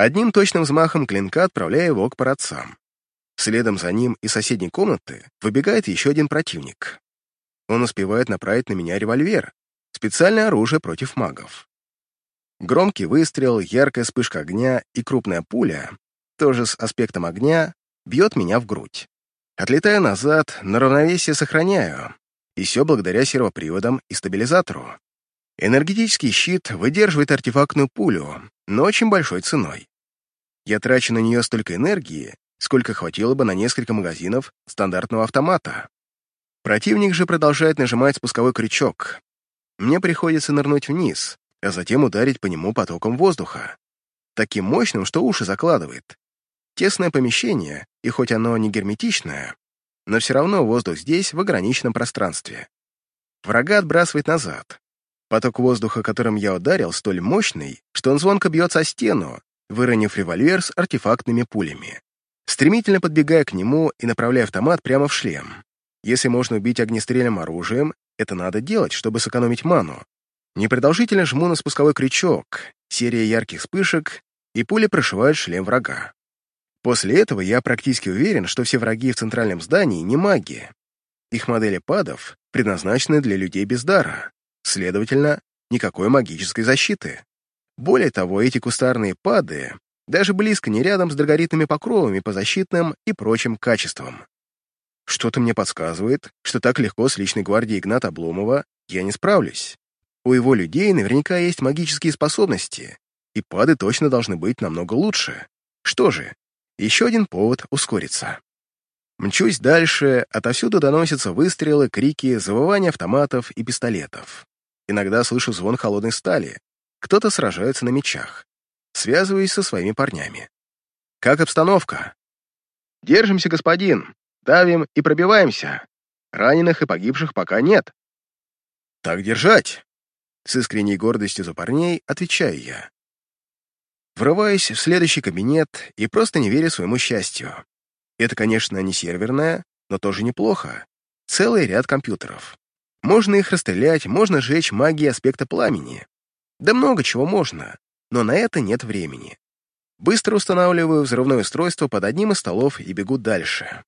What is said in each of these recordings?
Одним точным взмахом клинка отправляя его к парадцам. Следом за ним из соседней комнаты выбегает еще один противник. Он успевает направить на меня револьвер, специальное оружие против магов. Громкий выстрел, яркая вспышка огня и крупная пуля, тоже с аспектом огня, бьет меня в грудь. Отлетая назад, на равновесие сохраняю, и все благодаря сервоприводам и стабилизатору. Энергетический щит выдерживает артефактную пулю, но очень большой ценой. Я трачу на нее столько энергии, сколько хватило бы на несколько магазинов стандартного автомата. Противник же продолжает нажимать спусковой крючок. Мне приходится нырнуть вниз, а затем ударить по нему потоком воздуха. Таким мощным, что уши закладывает. Тесное помещение, и хоть оно не герметичное, но все равно воздух здесь в ограниченном пространстве. Врага отбрасывает назад. Поток воздуха, которым я ударил, столь мощный, что он звонко бьется о стену, выронив револьвер с артефактными пулями. Стремительно подбегая к нему и направляя автомат прямо в шлем. Если можно убить огнестрельным оружием, это надо делать, чтобы сэкономить ману. Непродолжительно жму на спусковой крючок, серия ярких вспышек, и пули прошивают шлем врага. После этого я практически уверен, что все враги в центральном здании не маги. Их модели падов предназначены для людей без дара. Следовательно, никакой магической защиты. Более того, эти кустарные пады даже близко не рядом с драгоритными покровами по защитным и прочим качествам. Что-то мне подсказывает, что так легко с личной гвардией Игната Обломова я не справлюсь. У его людей наверняка есть магические способности, и пады точно должны быть намного лучше. Что же, еще один повод ускориться. Мчусь дальше, отовсюду доносятся выстрелы, крики, завывания автоматов и пистолетов. Иногда слышу звон холодной стали. Кто-то сражается на мечах. Связываюсь со своими парнями. «Как обстановка?» «Держимся, господин. Давим и пробиваемся. Раненых и погибших пока нет». «Так держать!» С искренней гордостью за парней отвечаю я. Врываюсь в следующий кабинет и просто не верю своему счастью. Это, конечно, не серверная, но тоже неплохо. Целый ряд компьютеров. Можно их расстрелять, можно сжечь магией аспекта пламени. Да много чего можно, но на это нет времени. Быстро устанавливаю взрывное устройство под одним из столов и бегу дальше.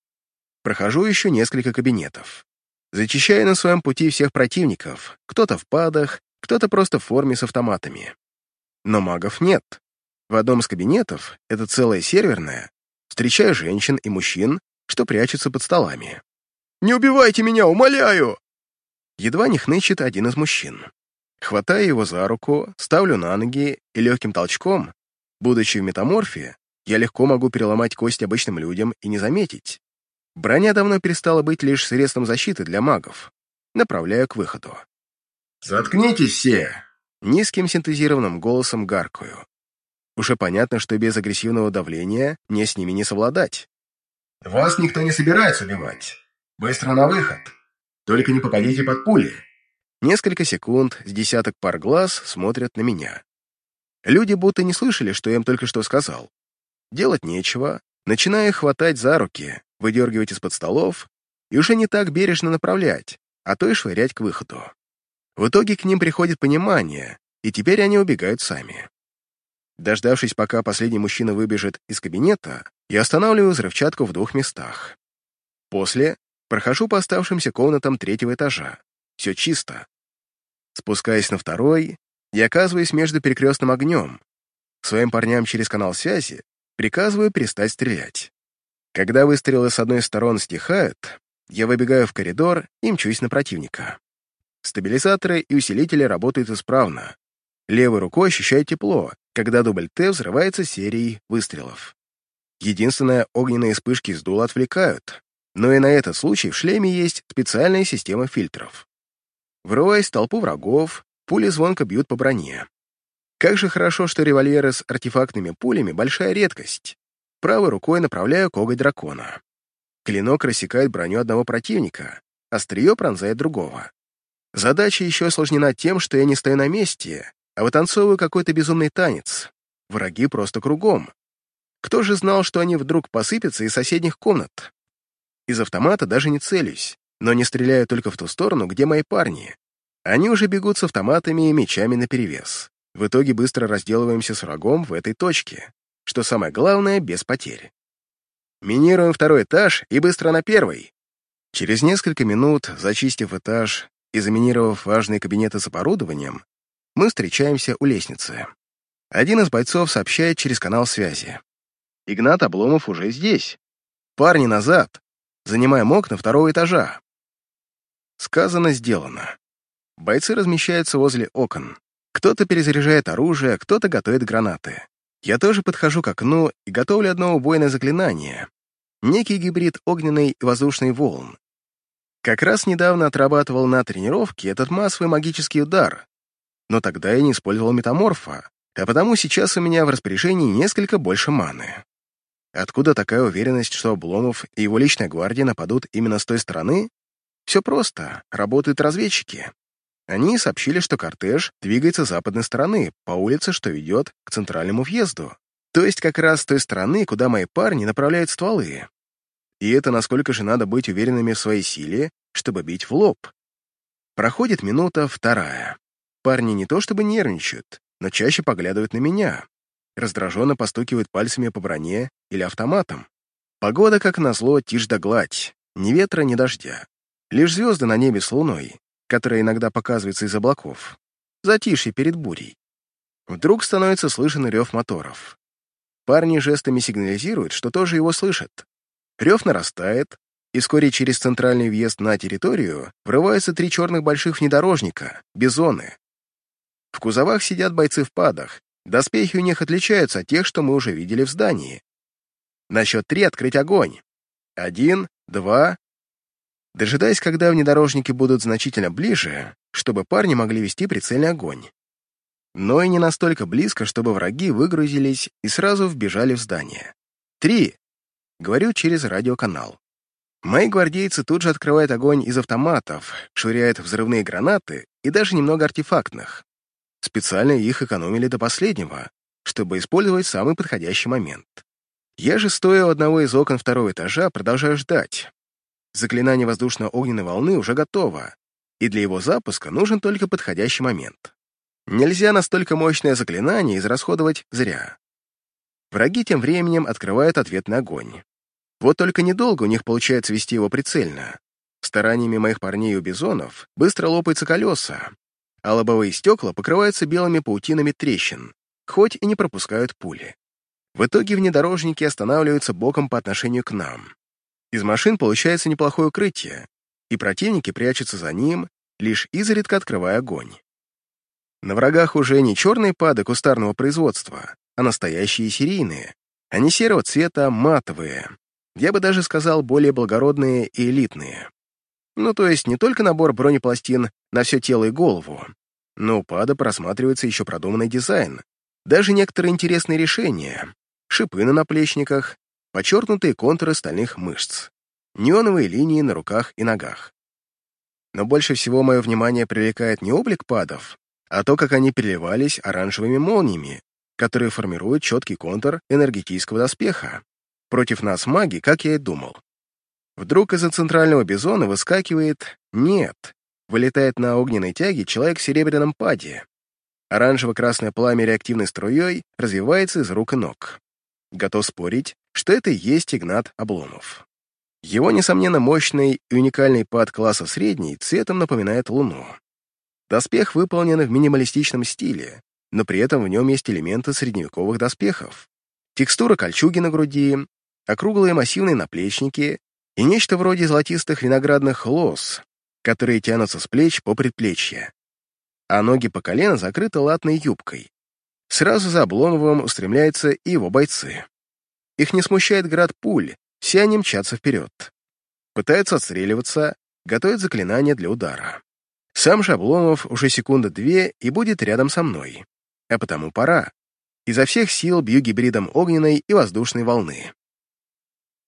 Прохожу еще несколько кабинетов. Зачищаю на своем пути всех противников, кто-то в падах, кто-то просто в форме с автоматами. Но магов нет. В одном из кабинетов, это целая серверная, встречаю женщин и мужчин, что прячутся под столами. «Не убивайте меня, умоляю!» Едва не хнычет один из мужчин. Хватаю его за руку, ставлю на ноги и легким толчком, будучи в метаморфе, я легко могу переломать кость обычным людям и не заметить. Броня давно перестала быть лишь средством защиты для магов. Направляю к выходу. «Заткнитесь все!» Низким синтезированным голосом гаркую. Уже понятно, что без агрессивного давления мне с ними не совладать. «Вас никто не собирается убивать. Быстро на выход!» Только не попадите под пули. Несколько секунд с десяток пар глаз смотрят на меня. Люди будто не слышали, что я им только что сказал. Делать нечего, начиная хватать за руки, выдергивать из-под столов и уже не так бережно направлять, а то и швырять к выходу. В итоге к ним приходит понимание, и теперь они убегают сами. Дождавшись, пока последний мужчина выбежит из кабинета, я останавливаю взрывчатку в двух местах. После Прохожу по оставшимся комнатам третьего этажа. Все чисто. Спускаясь на второй, я оказываюсь между перекрестным огнем. Своим парням через канал связи приказываю перестать стрелять. Когда выстрелы с одной стороны стихают, я выбегаю в коридор и мчусь на противника. Стабилизаторы и усилители работают исправно. Левой рукой ощущаю тепло, когда дубль Т взрывается серией выстрелов. Единственное, огненные вспышки с дула отвлекают, но и на этот случай в шлеме есть специальная система фильтров. Врываясь в толпу врагов, пули звонко бьют по броне. Как же хорошо, что револьверы с артефактными пулями — большая редкость. Правой рукой направляю коготь дракона. Клинок рассекает броню одного противника, острие пронзает другого. Задача еще осложнена тем, что я не стою на месте, а вытанцовываю какой-то безумный танец. Враги просто кругом. Кто же знал, что они вдруг посыпятся из соседних комнат? Из автомата даже не целюсь, но не стреляю только в ту сторону, где мои парни. Они уже бегут с автоматами и мечами наперевес. В итоге быстро разделываемся с врагом в этой точке. что самое главное, без потерь. Минируем второй этаж и быстро на первый. Через несколько минут, зачистив этаж и заминировав важные кабинеты с оборудованием, мы встречаемся у лестницы. Один из бойцов сообщает через канал связи. Игнат Обломов уже здесь. Парни назад. Занимаем окна второго этажа. Сказано, сделано. Бойцы размещаются возле окон. Кто-то перезаряжает оружие, кто-то готовит гранаты. Я тоже подхожу к окну и готовлю одно убойное заклинание. Некий гибрид огненной и воздушной волн. Как раз недавно отрабатывал на тренировке этот массовый магический удар, но тогда я не использовал метаморфа, а потому сейчас у меня в распоряжении несколько больше маны. Откуда такая уверенность, что Обломов и его личная гвардия нападут именно с той стороны? Все просто, работают разведчики. Они сообщили, что кортеж двигается с западной стороны, по улице, что ведет к центральному въезду. То есть как раз с той стороны, куда мои парни направляют стволы. И это насколько же надо быть уверенными в своей силе, чтобы бить в лоб. Проходит минута, вторая. Парни не то чтобы нервничают, но чаще поглядывают на меня. Раздраженно постукивают пальцами по броне или автоматом. Погода, как назло, тишь да гладь. Ни ветра, ни дождя. Лишь звезды на небе с луной, которая иногда показывается из облаков. Затишье перед бурей. Вдруг становится слышен рев моторов. Парни жестами сигнализируют, что тоже его слышат. Рев нарастает, и вскоре через центральный въезд на территорию врываются три черных больших внедорожника, бизоны. В кузовах сидят бойцы в падах, доспехи у них отличаются от тех, что мы уже видели в здании. На счет три открыть огонь. Один, два. Дожидаясь, когда внедорожники будут значительно ближе, чтобы парни могли вести прицельный огонь. Но и не настолько близко, чтобы враги выгрузились и сразу вбежали в здание. Три. Говорю через радиоканал. Мои гвардейцы тут же открывают огонь из автоматов, швыряют взрывные гранаты и даже немного артефактных. Специально их экономили до последнего, чтобы использовать самый подходящий момент. Я же, стоя у одного из окон второго этажа, продолжаю ждать. Заклинание воздушно-огненной волны уже готово, и для его запуска нужен только подходящий момент. Нельзя настолько мощное заклинание израсходовать зря. Враги тем временем открывают ответный огонь. Вот только недолго у них получается вести его прицельно. Стараниями моих парней у бизонов быстро лопаются колеса, а лобовые стекла покрываются белыми паутинами трещин, хоть и не пропускают пули. В итоге внедорожники останавливаются боком по отношению к нам. Из машин получается неплохое укрытие, и противники прячутся за ним, лишь изредка открывая огонь. На врагах уже не черные пады кустарного производства, а настоящие серийные. Они серого цвета, матовые. Я бы даже сказал, более благородные и элитные. Ну, то есть не только набор бронепластин на все тело и голову, но у пада просматривается еще продуманный дизайн, даже некоторые интересные решения, шипы на наплечниках, подчеркнутые контуры стальных мышц, неоновые линии на руках и ногах. Но больше всего мое внимание привлекает не облик падов, а то, как они переливались оранжевыми молниями, которые формируют четкий контур энергетического доспеха. Против нас маги, как я и думал. Вдруг из-за центрального бизона выскакивает... Нет, вылетает на огненной тяге человек в серебряном паде. Оранжево-красное пламя реактивной струей развивается из рук и ног. Готов спорить, что это и есть Игнат Обломов. Его, несомненно, мощный и уникальный пад класса средний цветом напоминает Луну. Доспех выполнен в минималистичном стиле, но при этом в нем есть элементы средневековых доспехов. Текстура кольчуги на груди, округлые массивные наплечники и нечто вроде золотистых виноградных лос, которые тянутся с плеч по предплечье. А ноги по колено закрыты латной юбкой. Сразу за Обломовым устремляются и его бойцы. Их не смущает град пуль, все они мчатся вперед. Пытаются отстреливаться, готовят заклинания для удара. Сам же Обломов уже секунды две и будет рядом со мной. А потому пора. Изо всех сил бью гибридом огненной и воздушной волны.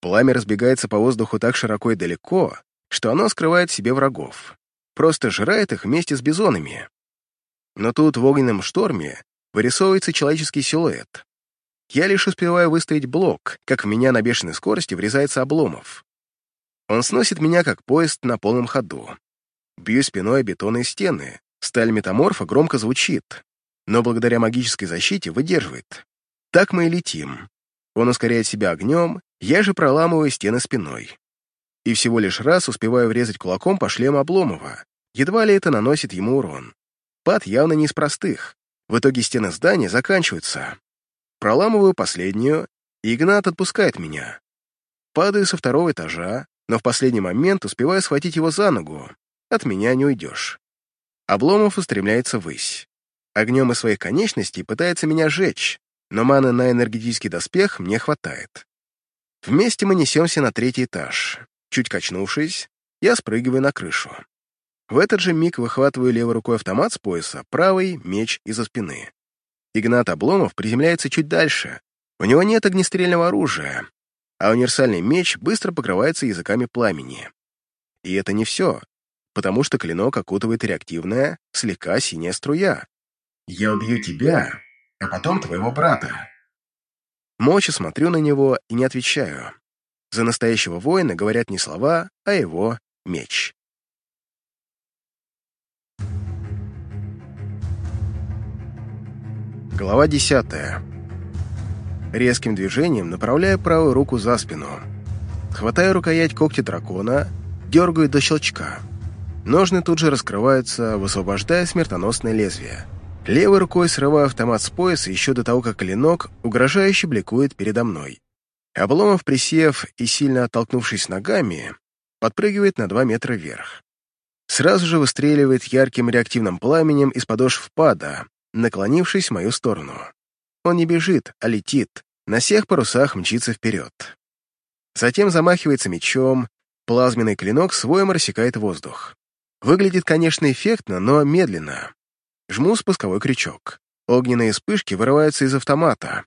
Пламя разбегается по воздуху так широко и далеко, что оно скрывает в себе врагов. Просто жирает их вместе с бизонами. Но тут в огненном шторме вырисовывается человеческий силуэт. Я лишь успеваю выставить блок, как в меня на бешеной скорости врезается обломов. Он сносит меня, как поезд на полном ходу. Бью спиной бетонные стены, сталь метаморфа громко звучит, но благодаря магической защите выдерживает. Так мы и летим. Он ускоряет себя огнем, я же проламываю стены спиной. И всего лишь раз успеваю врезать кулаком по шлему Обломова. Едва ли это наносит ему урон. Пад явно не из простых. В итоге стены здания заканчиваются. Проламываю последнюю, и Игнат отпускает меня. Падаю со второго этажа, но в последний момент успеваю схватить его за ногу. От меня не уйдешь. Обломов устремляется ввысь. Огнем из своих конечностей пытается меня сжечь, но маны на энергетический доспех мне хватает. Вместе мы несемся на третий этаж. Чуть качнувшись, я спрыгиваю на крышу. В этот же миг выхватываю левой рукой автомат с пояса, правой — меч из-за спины. Игнат Обломов приземляется чуть дальше. У него нет огнестрельного оружия, а универсальный меч быстро покрывается языками пламени. И это не все, потому что клинок окутывает реактивная, слегка синяя струя. «Я убью тебя, а потом твоего брата». Мочи смотрю на него и не отвечаю. За настоящего воина говорят не слова, а его меч. Глава 10. Резким движением направляю правую руку за спину. Хватаю рукоять когтя дракона, дергаю до щелчка. Ножны тут же раскрываются, высвобождая смертоносное лезвие. Левой рукой срываю автомат с пояса еще до того, как клинок угрожающе бликует передо мной. Обломов, присев и сильно оттолкнувшись ногами, подпрыгивает на два метра вверх. Сразу же выстреливает ярким реактивным пламенем из подошв пада, наклонившись в мою сторону. Он не бежит, а летит, на всех парусах мчится вперед. Затем замахивается мечом, плазменный клинок своем рассекает воздух. Выглядит, конечно, эффектно, но медленно. Жму спусковой крючок. Огненные вспышки вырываются из автомата.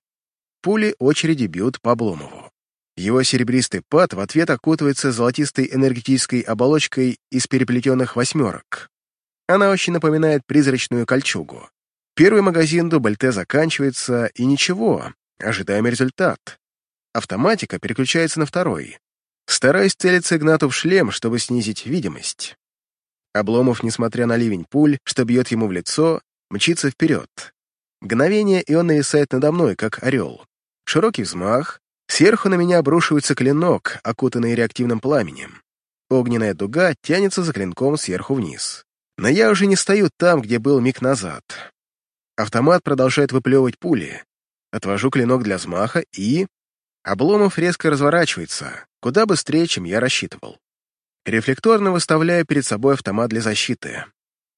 Пули очереди бьют по Обломову. Его серебристый пад в ответ окутывается золотистой энергетической оболочкой из переплетенных восьмерок. Она очень напоминает призрачную кольчугу. Первый магазин дубль-Т заканчивается, и ничего, ожидаем результат. Автоматика переключается на второй. Стараюсь целиться Игнату в шлем, чтобы снизить видимость. Обломов, несмотря на ливень пуль, что бьет ему в лицо, мчится вперед. Мгновение, и он нависает надо мной, как орел. Широкий взмах. Сверху на меня обрушивается клинок, окутанный реактивным пламенем. Огненная дуга тянется за клинком сверху вниз. Но я уже не стою там, где был миг назад. Автомат продолжает выплевывать пули. Отвожу клинок для взмаха и... Обломов резко разворачивается, куда быстрее, чем я рассчитывал. Рефлекторно выставляю перед собой автомат для защиты.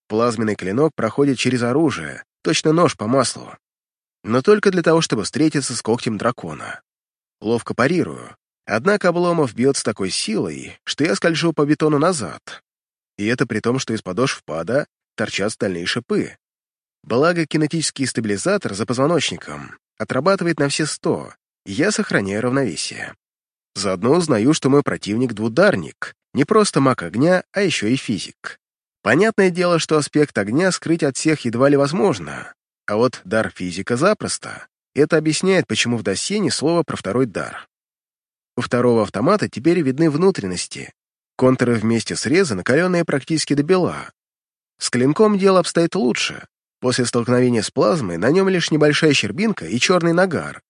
Плазменный клинок проходит через оружие, точно нож по маслу. Но только для того, чтобы встретиться с когтем дракона. Ловко парирую, однако Обломов бьет с такой силой, что я скольжу по бетону назад. И это при том, что из подошв пада торчат стальные шипы, Благо, кинетический стабилизатор за позвоночником отрабатывает на все сто, и я сохраняю равновесие. Заодно узнаю, что мой противник — двударник, не просто маг огня, а еще и физик. Понятное дело, что аспект огня скрыть от всех едва ли возможно, а вот дар физика запросто. Это объясняет, почему в досье ни слова про второй дар. У второго автомата теперь видны внутренности. Контуры вместе среза накаленные практически до бела. С клинком дело обстоит лучше. После столкновения с плазмой на нем лишь небольшая щербинка и черный нагар.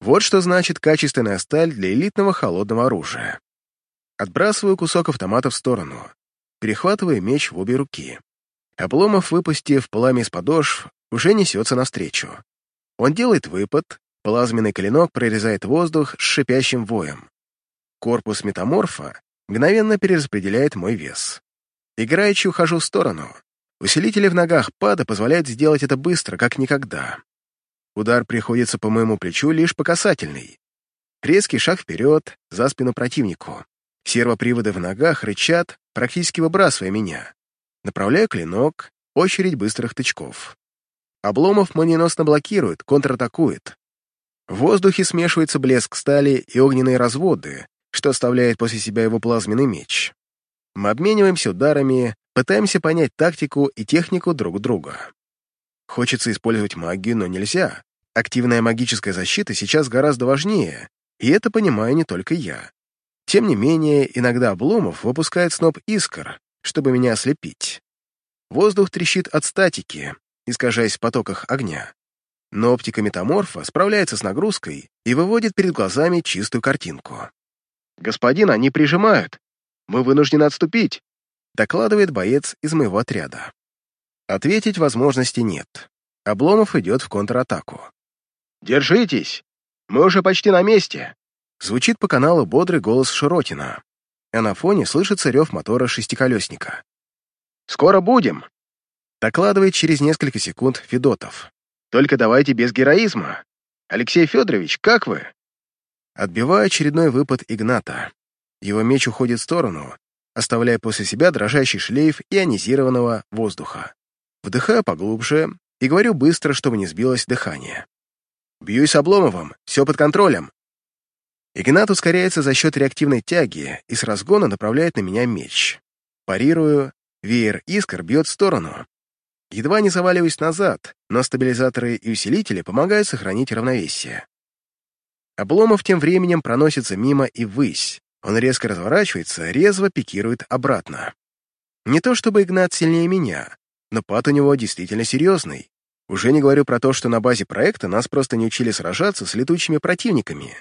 Вот что значит качественная сталь для элитного холодного оружия. Отбрасываю кусок автомата в сторону, перехватываю меч в обе руки. Обломов, выпустив пламя из подошв, уже несется навстречу. Он делает выпад, плазменный клинок прорезает воздух с шипящим воем. Корпус метаморфа мгновенно перераспределяет мой вес. Играючи ухожу в сторону, Усилители в ногах пада позволяют сделать это быстро, как никогда. Удар приходится по моему плечу лишь по касательной. Резкий шаг вперед, за спину противнику. Сервоприводы в ногах рычат, практически выбрасывая меня. Направляю клинок, очередь быстрых тычков. Обломов молниеносно блокирует, контратакует. В воздухе смешивается блеск стали и огненные разводы, что оставляет после себя его плазменный меч. Мы обмениваемся ударами, Пытаемся понять тактику и технику друг друга. Хочется использовать магию, но нельзя. Активная магическая защита сейчас гораздо важнее, и это понимаю не только я. Тем не менее, иногда Обломов выпускает сноп искр, чтобы меня ослепить. Воздух трещит от статики, искажаясь в потоках огня. но оптика метаморфа справляется с нагрузкой и выводит перед глазами чистую картинку. «Господин, они прижимают! Мы вынуждены отступить!» докладывает боец из моего отряда. Ответить возможности нет. Обломов идет в контратаку. «Держитесь! Мы уже почти на месте!» Звучит по каналу бодрый голос Широтина, а на фоне слышится рев мотора шестиколесника. «Скоро будем!» Докладывает через несколько секунд Федотов. «Только давайте без героизма. Алексей Федорович, как вы?» Отбиваю очередной выпад Игната. Его меч уходит в сторону, оставляя после себя дрожащий шлейф ионизированного воздуха. Вдыхаю поглубже и говорю быстро, чтобы не сбилось дыхание. «Бьюсь Обломовым, все под контролем». Игнат ускоряется за счет реактивной тяги и с разгона направляет на меня меч. Парирую, веер искр бьет в сторону. Едва не заваливаюсь назад, но стабилизаторы и усилители помогают сохранить равновесие. Обломов тем временем проносится мимо и ввысь. Он резко разворачивается, резво пикирует обратно. Не то чтобы Игнат сильнее меня, но пад у него действительно серьезный. Уже не говорю про то, что на базе проекта нас просто не учили сражаться с летучими противниками.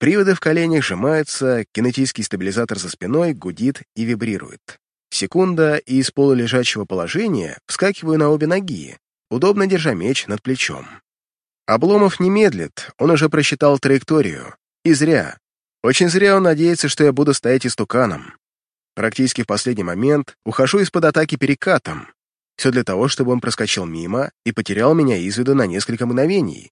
Приводы в коленях сжимаются, кинетический стабилизатор за спиной гудит и вибрирует. Секунда, и из полулежачего положения вскакиваю на обе ноги, удобно держа меч над плечом. Обломов не медлит, он уже просчитал траекторию. И зря. Очень зря он надеется, что я буду стоять истуканом. Практически в последний момент ухожу из-под атаки перекатом, все для того, чтобы он проскочил мимо и потерял меня из виду на несколько мгновений.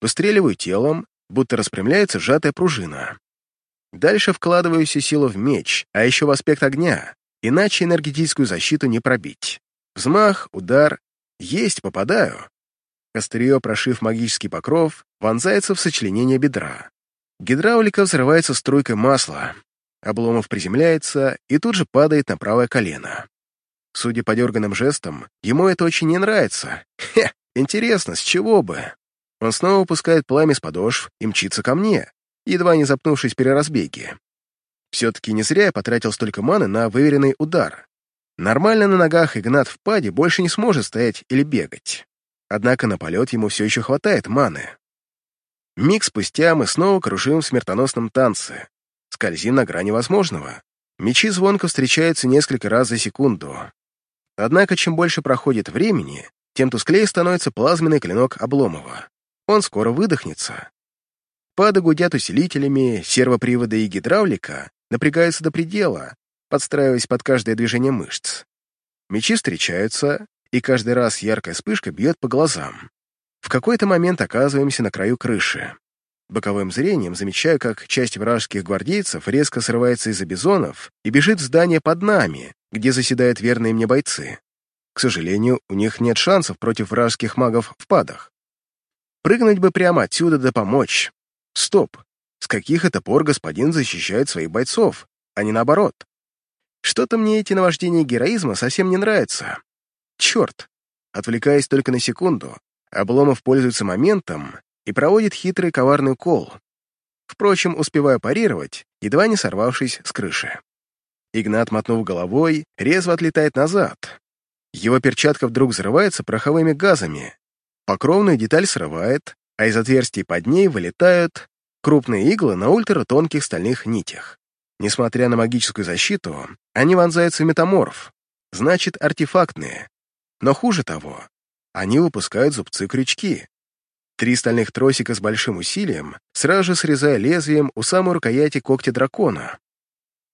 Выстреливаю телом, будто распрямляется сжатая пружина. Дальше вкладываю всю силу в меч, а еще в аспект огня, иначе энергетическую защиту не пробить. Взмах, удар. Есть, попадаю. Острие, прошив магический покров, вонзается в сочленение бедра. Гидравлика взрывается струйкой масла. Обломов приземляется и тут же падает на правое колено. Судя по дерганным жестам, ему это очень не нравится. Хе, интересно, с чего бы? Он снова пускает пламя с подошв и мчится ко мне, едва не запнувшись при разбеге. Все-таки не зря я потратил столько маны на выверенный удар. Нормально на ногах Игнат в паде больше не сможет стоять или бегать. Однако на полет ему все еще хватает маны. Миг спустя мы снова кружим в смертоносном танце. Скользим на грани возможного. Мечи звонко встречаются несколько раз за секунду. Однако, чем больше проходит времени, тем тусклее становится плазменный клинок Обломова. Он скоро выдохнется. Пады гудят усилителями, сервоприводы и гидравлика напрягаются до предела, подстраиваясь под каждое движение мышц. Мечи встречаются, и каждый раз яркая вспышка бьет по глазам. В какой-то момент оказываемся на краю крыши. Боковым зрением замечаю, как часть вражеских гвардейцев резко срывается из-за бизонов и бежит в здание под нами, где заседают верные мне бойцы. К сожалению, у них нет шансов против вражеских магов в падах. Прыгнуть бы прямо отсюда да помочь. Стоп. С каких это пор господин защищает своих бойцов, а не наоборот? Что-то мне эти наваждения героизма совсем не нравятся. Черт. Отвлекаясь только на секунду, Обломов пользуется моментом и проводит хитрый коварный кол. Впрочем, успеваю парировать, едва не сорвавшись с крыши. Игнат, мотнув головой, резво отлетает назад. Его перчатка вдруг взрывается пороховыми газами. Покровную деталь срывает, а из отверстий под ней вылетают крупные иглы на ультратонких стальных нитях. Несмотря на магическую защиту, они вонзаются в метаморф, значит, артефактные. Но хуже того, они выпускают зубцы-крючки. Три стальных тросика с большим усилием, сразу же срезая лезвием у самой рукояти когтя дракона.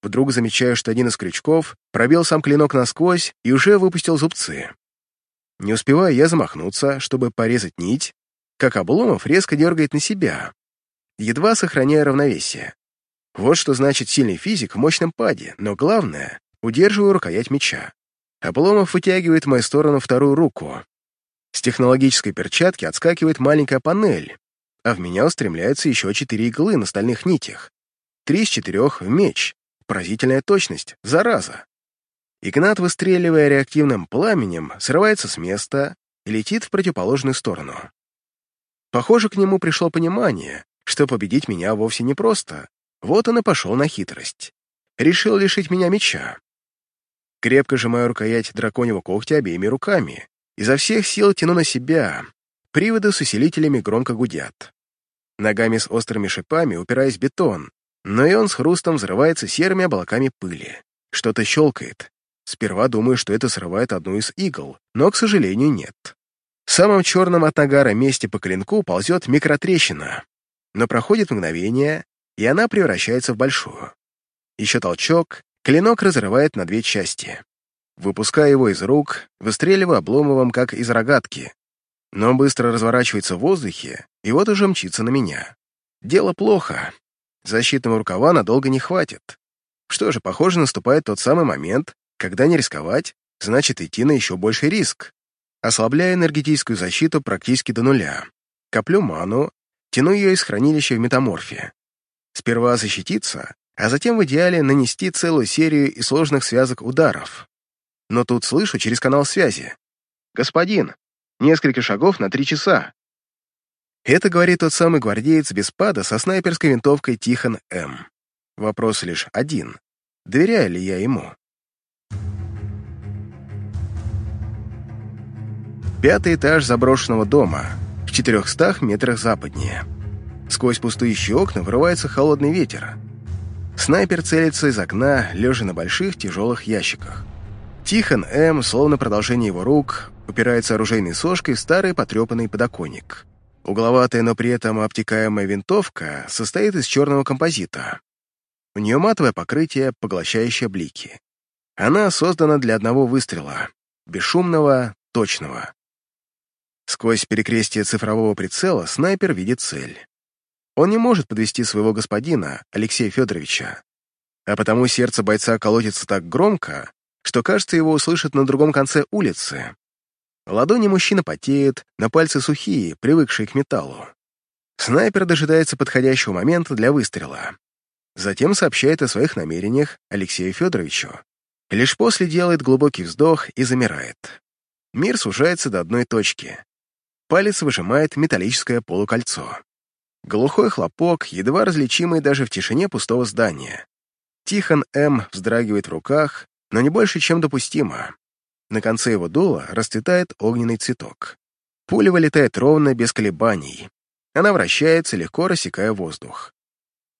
Вдруг замечаю, что один из крючков пробил сам клинок насквозь и уже выпустил зубцы. Не успеваю я замахнуться, чтобы порезать нить, как Обломов резко дергает на себя, едва сохраняя равновесие. Вот что значит сильный физик в мощном паде, но главное — удерживаю рукоять меча. Обломов вытягивает в мою сторону вторую руку. С технологической перчатки отскакивает маленькая панель, а в меня устремляются еще четыре иглы на стальных нитях. Три из четырех в меч, Поразительная точность, зараза. Игнат, выстреливая реактивным пламенем, срывается с места и летит в противоположную сторону. Похоже, к нему пришло понимание, что победить меня вовсе не просто. Вот он и пошел на хитрость. Решил лишить меня меча. Крепко сжимаю рукоять драконьего когтя обеими руками. Изо всех сил тяну на себя. Приводы с усилителями громко гудят. Ногами с острыми шипами упираясь в бетон, но и он с хрустом взрывается серыми облаками пыли. Что-то щелкает. Сперва думаю, что это срывает одну из игл, но, к сожалению, нет. В самом черном от нагара месте по клинку ползет микротрещина, но проходит мгновение, и она превращается в большую. Еще толчок, клинок разрывает на две части. Выпуская его из рук, выстреливаю Обломовым, как из рогатки. Но он быстро разворачивается в воздухе, и вот уже мчится на меня. Дело плохо. Защитного рукава надолго не хватит. Что же, похоже, наступает тот самый момент, когда не рисковать, значит идти на еще больший риск. Ослабляю энергетическую защиту практически до нуля. Коплю ману, тяну ее из хранилища в метаморфе. Сперва защититься, а затем в идеале нанести целую серию и сложных связок ударов. Но тут слышу через канал связи. «Господин, несколько шагов на три часа». Это говорит тот самый гвардеец без пада со снайперской винтовкой Тихон М. Вопрос лишь один. Доверяю ли я ему? Пятый этаж заброшенного дома, в 400 метрах западнее. Сквозь пустующие окна вырывается холодный ветер. Снайпер целится из окна, лежа на больших тяжелых ящиках. Тихон М., словно продолжение его рук, упирается оружейной сошкой в старый потрепанный подоконник. Угловатая, но при этом обтекаемая винтовка состоит из черного композита. У нее матовое покрытие, поглощающее блики. Она создана для одного выстрела, бесшумного, точного. Сквозь перекрестие цифрового прицела снайпер видит цель. Он не может подвести своего господина, Алексея Федоровича, а потому сердце бойца колотится так громко, что, кажется, его услышат на другом конце улицы. Ладони мужчины потеют, на пальцы сухие, привыкшие к металлу. Снайпер дожидается подходящего момента для выстрела. Затем сообщает о своих намерениях Алексею Федоровичу. Лишь после делает глубокий вздох и замирает. Мир сужается до одной точки. Палец выжимает металлическое полукольцо. Глухой хлопок, едва различимый даже в тишине пустого здания. Тихон М. вздрагивает в руках, но не больше, чем допустимо. На конце его дула расцветает огненный цветок. Пуля вылетает ровно, без колебаний. Она вращается, легко рассекая воздух.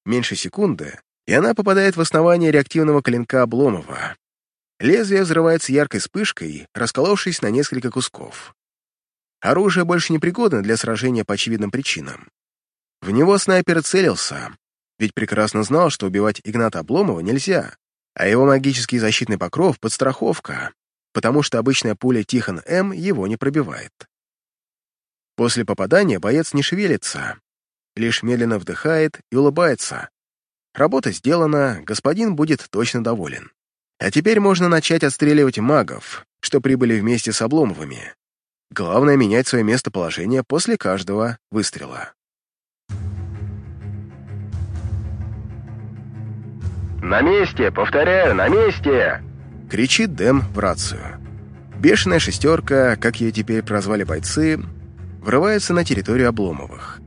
Меньше секунды, и она попадает в основание реактивного клинка Обломова. Лезвие взрывается яркой вспышкой, расколовшись на несколько кусков. Оружие больше не пригодно для сражения по очевидным причинам. В него снайпер целился, ведь прекрасно знал, что убивать Игната Обломова нельзя, а его магический защитный покров — подстраховка, потому что обычная пуля Тихон М его не пробивает. После попадания боец не шевелится, лишь медленно вдыхает и улыбается. Работа сделана, господин будет точно доволен. А теперь можно начать отстреливать магов, что прибыли вместе с Обломовыми. Главное — менять свое местоположение после каждого выстрела. «На месте! Повторяю, на месте!» — кричит Дэм в рацию. Бешеная шестерка, как ее теперь прозвали бойцы, врывается на территорию Обломовых.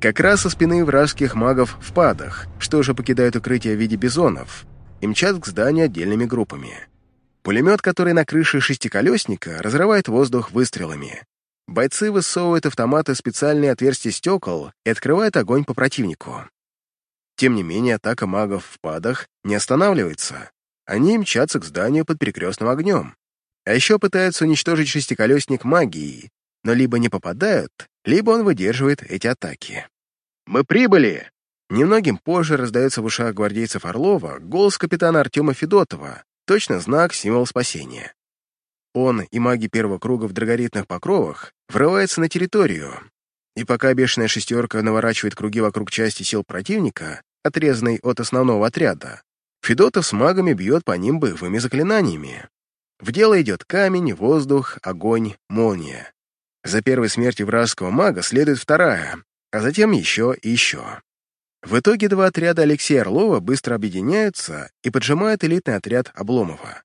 Как раз со спины вражеских магов в падах, что же покидают укрытие в виде бизонов, и мчат к зданию отдельными группами. Пулемет, который на крыше шестиколесника, разрывает воздух выстрелами. Бойцы высовывают автоматы в специальные отверстия стекол и открывают огонь по противнику. Тем не менее, атака магов в падах не останавливается. Они мчатся к зданию под перекрестным огнем. А еще пытаются уничтожить шестиколесник магией, но либо не попадают, либо он выдерживает эти атаки. «Мы прибыли!» Немногим позже раздается в ушах гвардейцев Орлова голос капитана Артема Федотова, точно знак, символ спасения. Он и маги первого круга в драгоритных покровах врываются на территорию, и пока бешеная шестерка наворачивает круги вокруг части сил противника, отрезанный от основного отряда, Федотов с магами бьет по ним боевыми заклинаниями. В дело идет камень, воздух, огонь, молния. За первой смертью вражеского мага следует вторая, а затем еще и еще. В итоге два отряда Алексея Орлова быстро объединяются и поджимают элитный отряд Обломова.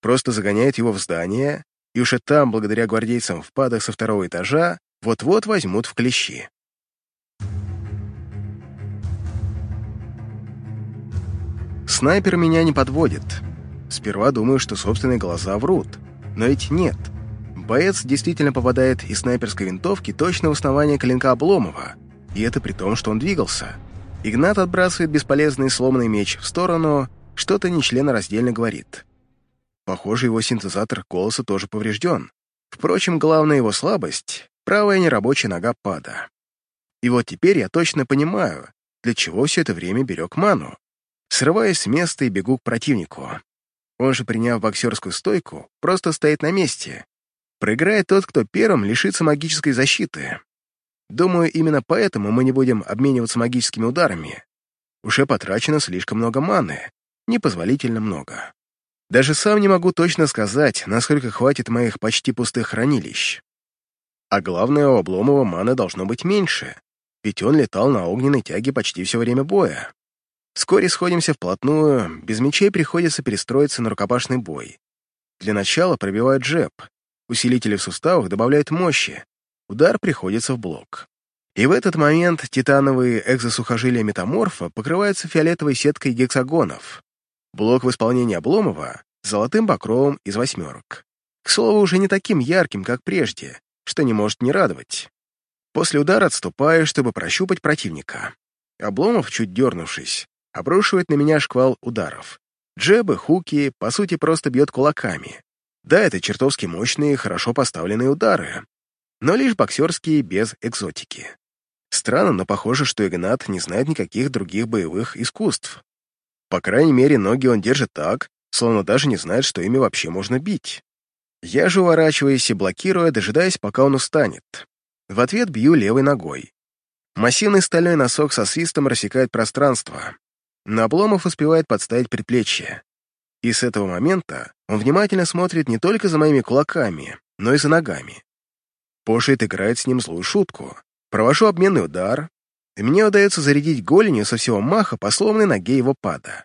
Просто загоняют его в здание, и уже там, благодаря гвардейцам в падах со второго этажа, вот-вот возьмут в клещи. Снайпер меня не подводит. Сперва думаю, что собственные глаза врут. Но ведь нет. боец действительно попадает из снайперской винтовки точно в основание клинка Обломова, и это при том, что он двигался. Игнат отбрасывает бесполезный сломанный меч в сторону, что-то нечленораздельно говорит. Похоже, его синтезатор голоса тоже поврежден. Впрочем, главная его слабость — правая нерабочая нога пада. И вот теперь я точно понимаю, для чего все это время берег ману. Срываюсь с места и бегу к противнику. Он же, приняв боксерскую стойку, просто стоит на месте. Проиграет тот, кто первым лишится магической защиты. Думаю, именно поэтому мы не будем обмениваться магическими ударами. Уже потрачено слишком много маны, непозволительно много. Даже сам не могу точно сказать, насколько хватит моих почти пустых хранилищ. А главное, у Обломова маны должно быть меньше, ведь он летал на огненной тяге почти все время боя. Вскоре сходимся вплотную, без мечей приходится перестроиться на рукопашный бой. Для начала пробивают джеб, усилители в суставах добавляют мощи, удар приходится в блок. И в этот момент титановые экзосухожилия метаморфа покрываются фиолетовой сеткой гексагонов. Блок в исполнении Обломова — золотым покровом из восьмерок. К слову, уже не таким ярким, как прежде, что не может не радовать. После удара отступаю, чтобы прощупать противника. Обломов, чуть дернувшись, обрушивает на меня шквал ударов. Джебы, хуки, по сути, просто бьет кулаками. Да, это чертовски мощные, хорошо поставленные удары, но лишь боксерские, без экзотики. Странно, но похоже, что Игнат не знает никаких других боевых искусств. По крайней мере, ноги он держит так, словно даже не знает, что ими вообще можно бить. Я же уворачиваюсь и блокируя, дожидаясь, пока он устанет. В ответ бью левой ногой. Массивный стальной носок со свистом рассекает пространство. Но Обломов успевает подставить предплечье. И с этого момента он внимательно смотрит не только за моими кулаками, но и за ногами. Пошит играет с ним злую шутку. Провожу обменный удар, и мне удается зарядить голенью со всего маха по сломанной ноге его пада.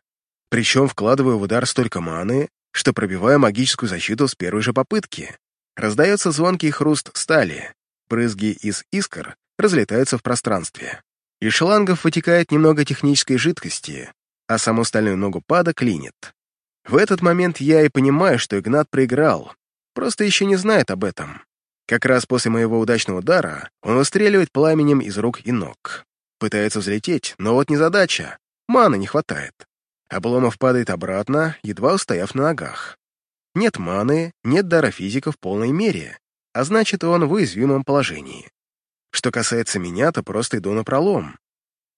Причем вкладываю в удар столько маны, что пробиваю магическую защиту с первой же попытки. Раздается звонкий хруст стали, брызги из искр разлетаются в пространстве. Из шлангов вытекает немного технической жидкости, а саму стальную ногу пада клинит. В этот момент я и понимаю, что Игнат проиграл, просто еще не знает об этом. Как раз после моего удачного удара он выстреливает пламенем из рук и ног. Пытается взлететь, но вот незадача. Маны не хватает. Обломов падает обратно, едва устояв на ногах. Нет маны, нет дара физика в полной мере, а значит, он в уязвимом положении. Что касается меня, то просто иду на пролом.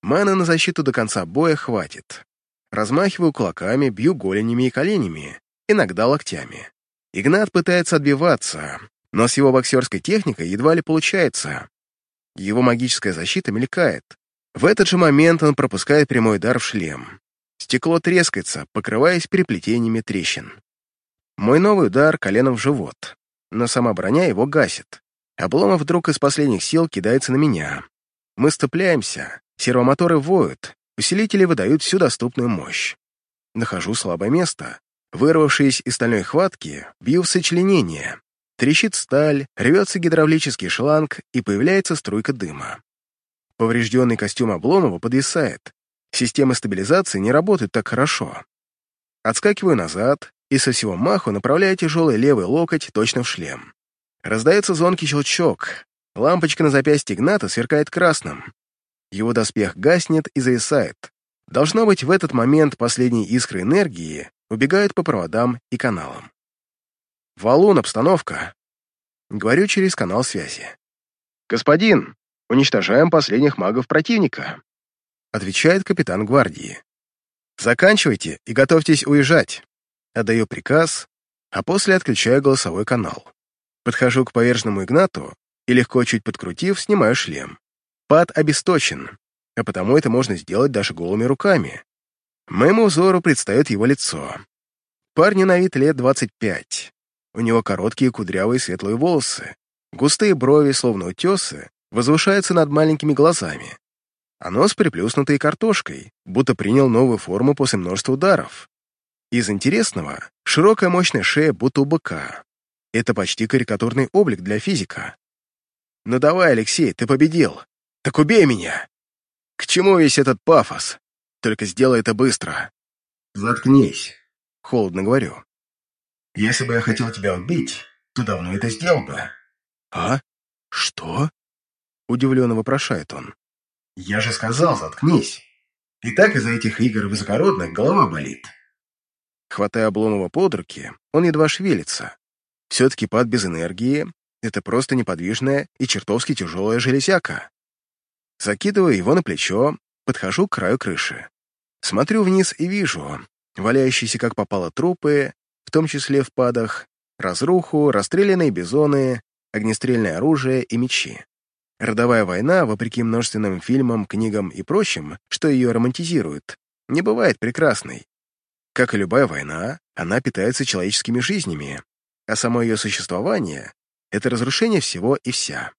Маны на защиту до конца боя хватит. Размахиваю кулаками, бью голенями и коленями, иногда локтями. Игнат пытается отбиваться, но с его боксерской техникой едва ли получается. Его магическая защита мелькает. В этот же момент он пропускает прямой удар в шлем. Стекло трескается, покрываясь переплетениями трещин. Мой новый удар коленом в живот, но сама броня его гасит. Обломов вдруг из последних сил кидается на меня. Мы сцепляемся, сервомоторы воют, усилители выдают всю доступную мощь. Нахожу слабое место. Вырвавшись из стальной хватки, бью в сочленение. Трещит сталь, рвется гидравлический шланг, и появляется струйка дыма. Поврежденный костюм Обломова подвисает. Системы стабилизации не работают так хорошо. Отскакиваю назад и со всего маху направляю тяжелый левый локоть точно в шлем. Раздается звонкий щелчок. Лампочка на запястье Игната сверкает красным. Его доспех гаснет и зависает. Должно быть, в этот момент последние искры энергии убегают по проводам и каналам. «Валун, обстановка!» Говорю через канал связи. «Господин, уничтожаем последних магов противника», отвечает капитан гвардии. «Заканчивайте и готовьтесь уезжать». Отдаю приказ, а после отключаю голосовой канал. Подхожу к поверженному Игнату и, легко чуть подкрутив, снимаю шлем. Пад обесточен, а потому это можно сделать даже голыми руками. Моему взору предстает его лицо. Парню на вид лет 25. У него короткие кудрявые светлые волосы, густые брови, словно утесы, возвышаются над маленькими глазами. А нос приплюснутый картошкой, будто принял новую форму после множества ударов. Из интересного — широкая мощная шея, будто у быка. Это почти карикатурный облик для физика. «Ну давай, Алексей, ты победил! Так убей меня!» «К чему весь этот пафос? Только сделай это быстро!» «Заткнись!» — холодно говорю. Если бы я хотел тебя убить, то давно это сделал бы». «А? Что?» — удивленно вопрошает он. «Я же сказал, заткнись. И так из-за этих игр высокородных голова болит». Хватая Обломова под руки, он едва шевелится. Все-таки пад без энергии — это просто неподвижная и чертовски тяжелая железяка. Закидываю его на плечо, подхожу к краю крыши. Смотрю вниз и вижу валяющиеся как попало трупы, в том числе в падах, разруху, расстрелянные бизоны, огнестрельное оружие и мечи. Родовая война, вопреки множественным фильмам, книгам и прочим, что ее романтизируют, не бывает прекрасной. Как и любая война, она питается человеческими жизнями, а само ее существование — это разрушение всего и вся.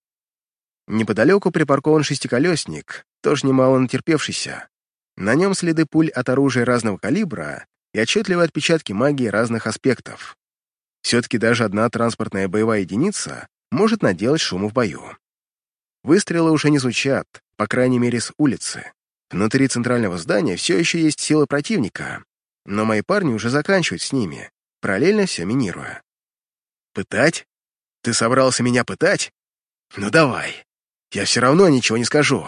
Неподалеку припаркован шестиколесник, тоже немало натерпевшийся. На нем следы пуль от оружия разного калибра и отчетливые отпечатки магии разных аспектов. Все-таки даже одна транспортная боевая единица может наделать шуму в бою. Выстрелы уже не звучат, по крайней мере, с улицы. Внутри центрального здания все еще есть силы противника, но мои парни уже заканчивают с ними, параллельно все минируя. «Пытать? Ты собрался меня пытать? Ну давай, я все равно ничего не скажу».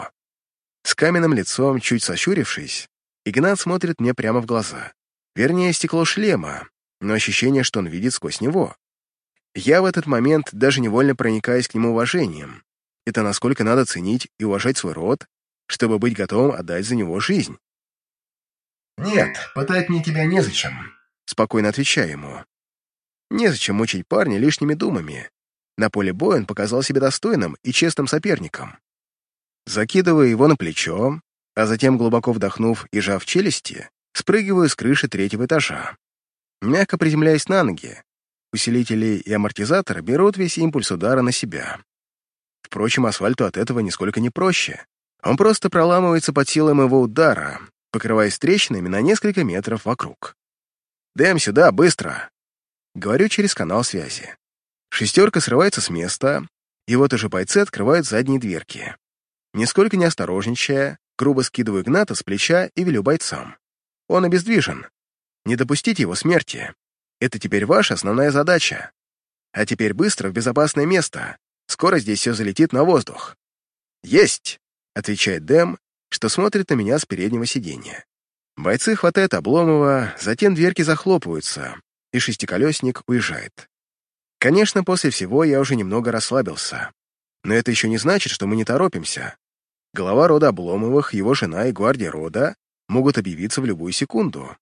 С каменным лицом, чуть сощурившись, Игнат смотрит мне прямо в глаза. Вернее, стекло шлема, но ощущение, что он видит сквозь него. Я в этот момент даже невольно проникаюсь к нему уважением. Это насколько надо ценить и уважать свой род, чтобы быть готовым отдать за него жизнь. «Нет, пытать мне тебя незачем», — спокойно отвечаю ему. Незачем мучить парня лишними думами. На поле боя он показал себя достойным и честным соперником. Закидывая его на плечо, а затем, глубоко вдохнув и жав челюсти, спрыгиваю с крыши третьего этажа. Мягко приземляясь на ноги, усилители и амортизаторы берут весь импульс удара на себя. Впрочем, асфальту от этого нисколько не проще. Он просто проламывается под силой моего удара, покрываясь трещинами на несколько метров вокруг. «Дэм, сюда, быстро!» Говорю через канал связи. Шестерка срывается с места, и вот уже бойцы открывают задние дверки. Нисколько не осторожничая, грубо скидываю Игната с плеча и велю бойцам. Он обездвижен. Не допустите его смерти. Это теперь ваша основная задача. А теперь быстро в безопасное место. Скоро здесь все залетит на воздух. «Есть!» — отвечает Дэм, что смотрит на меня с переднего сиденья. Бойцы хватают Обломова, затем дверки захлопываются, и шестиколесник уезжает. Конечно, после всего я уже немного расслабился. Но это еще не значит, что мы не торопимся. Глава рода Обломовых, его жена и гвардия рода могут объявиться в любую секунду.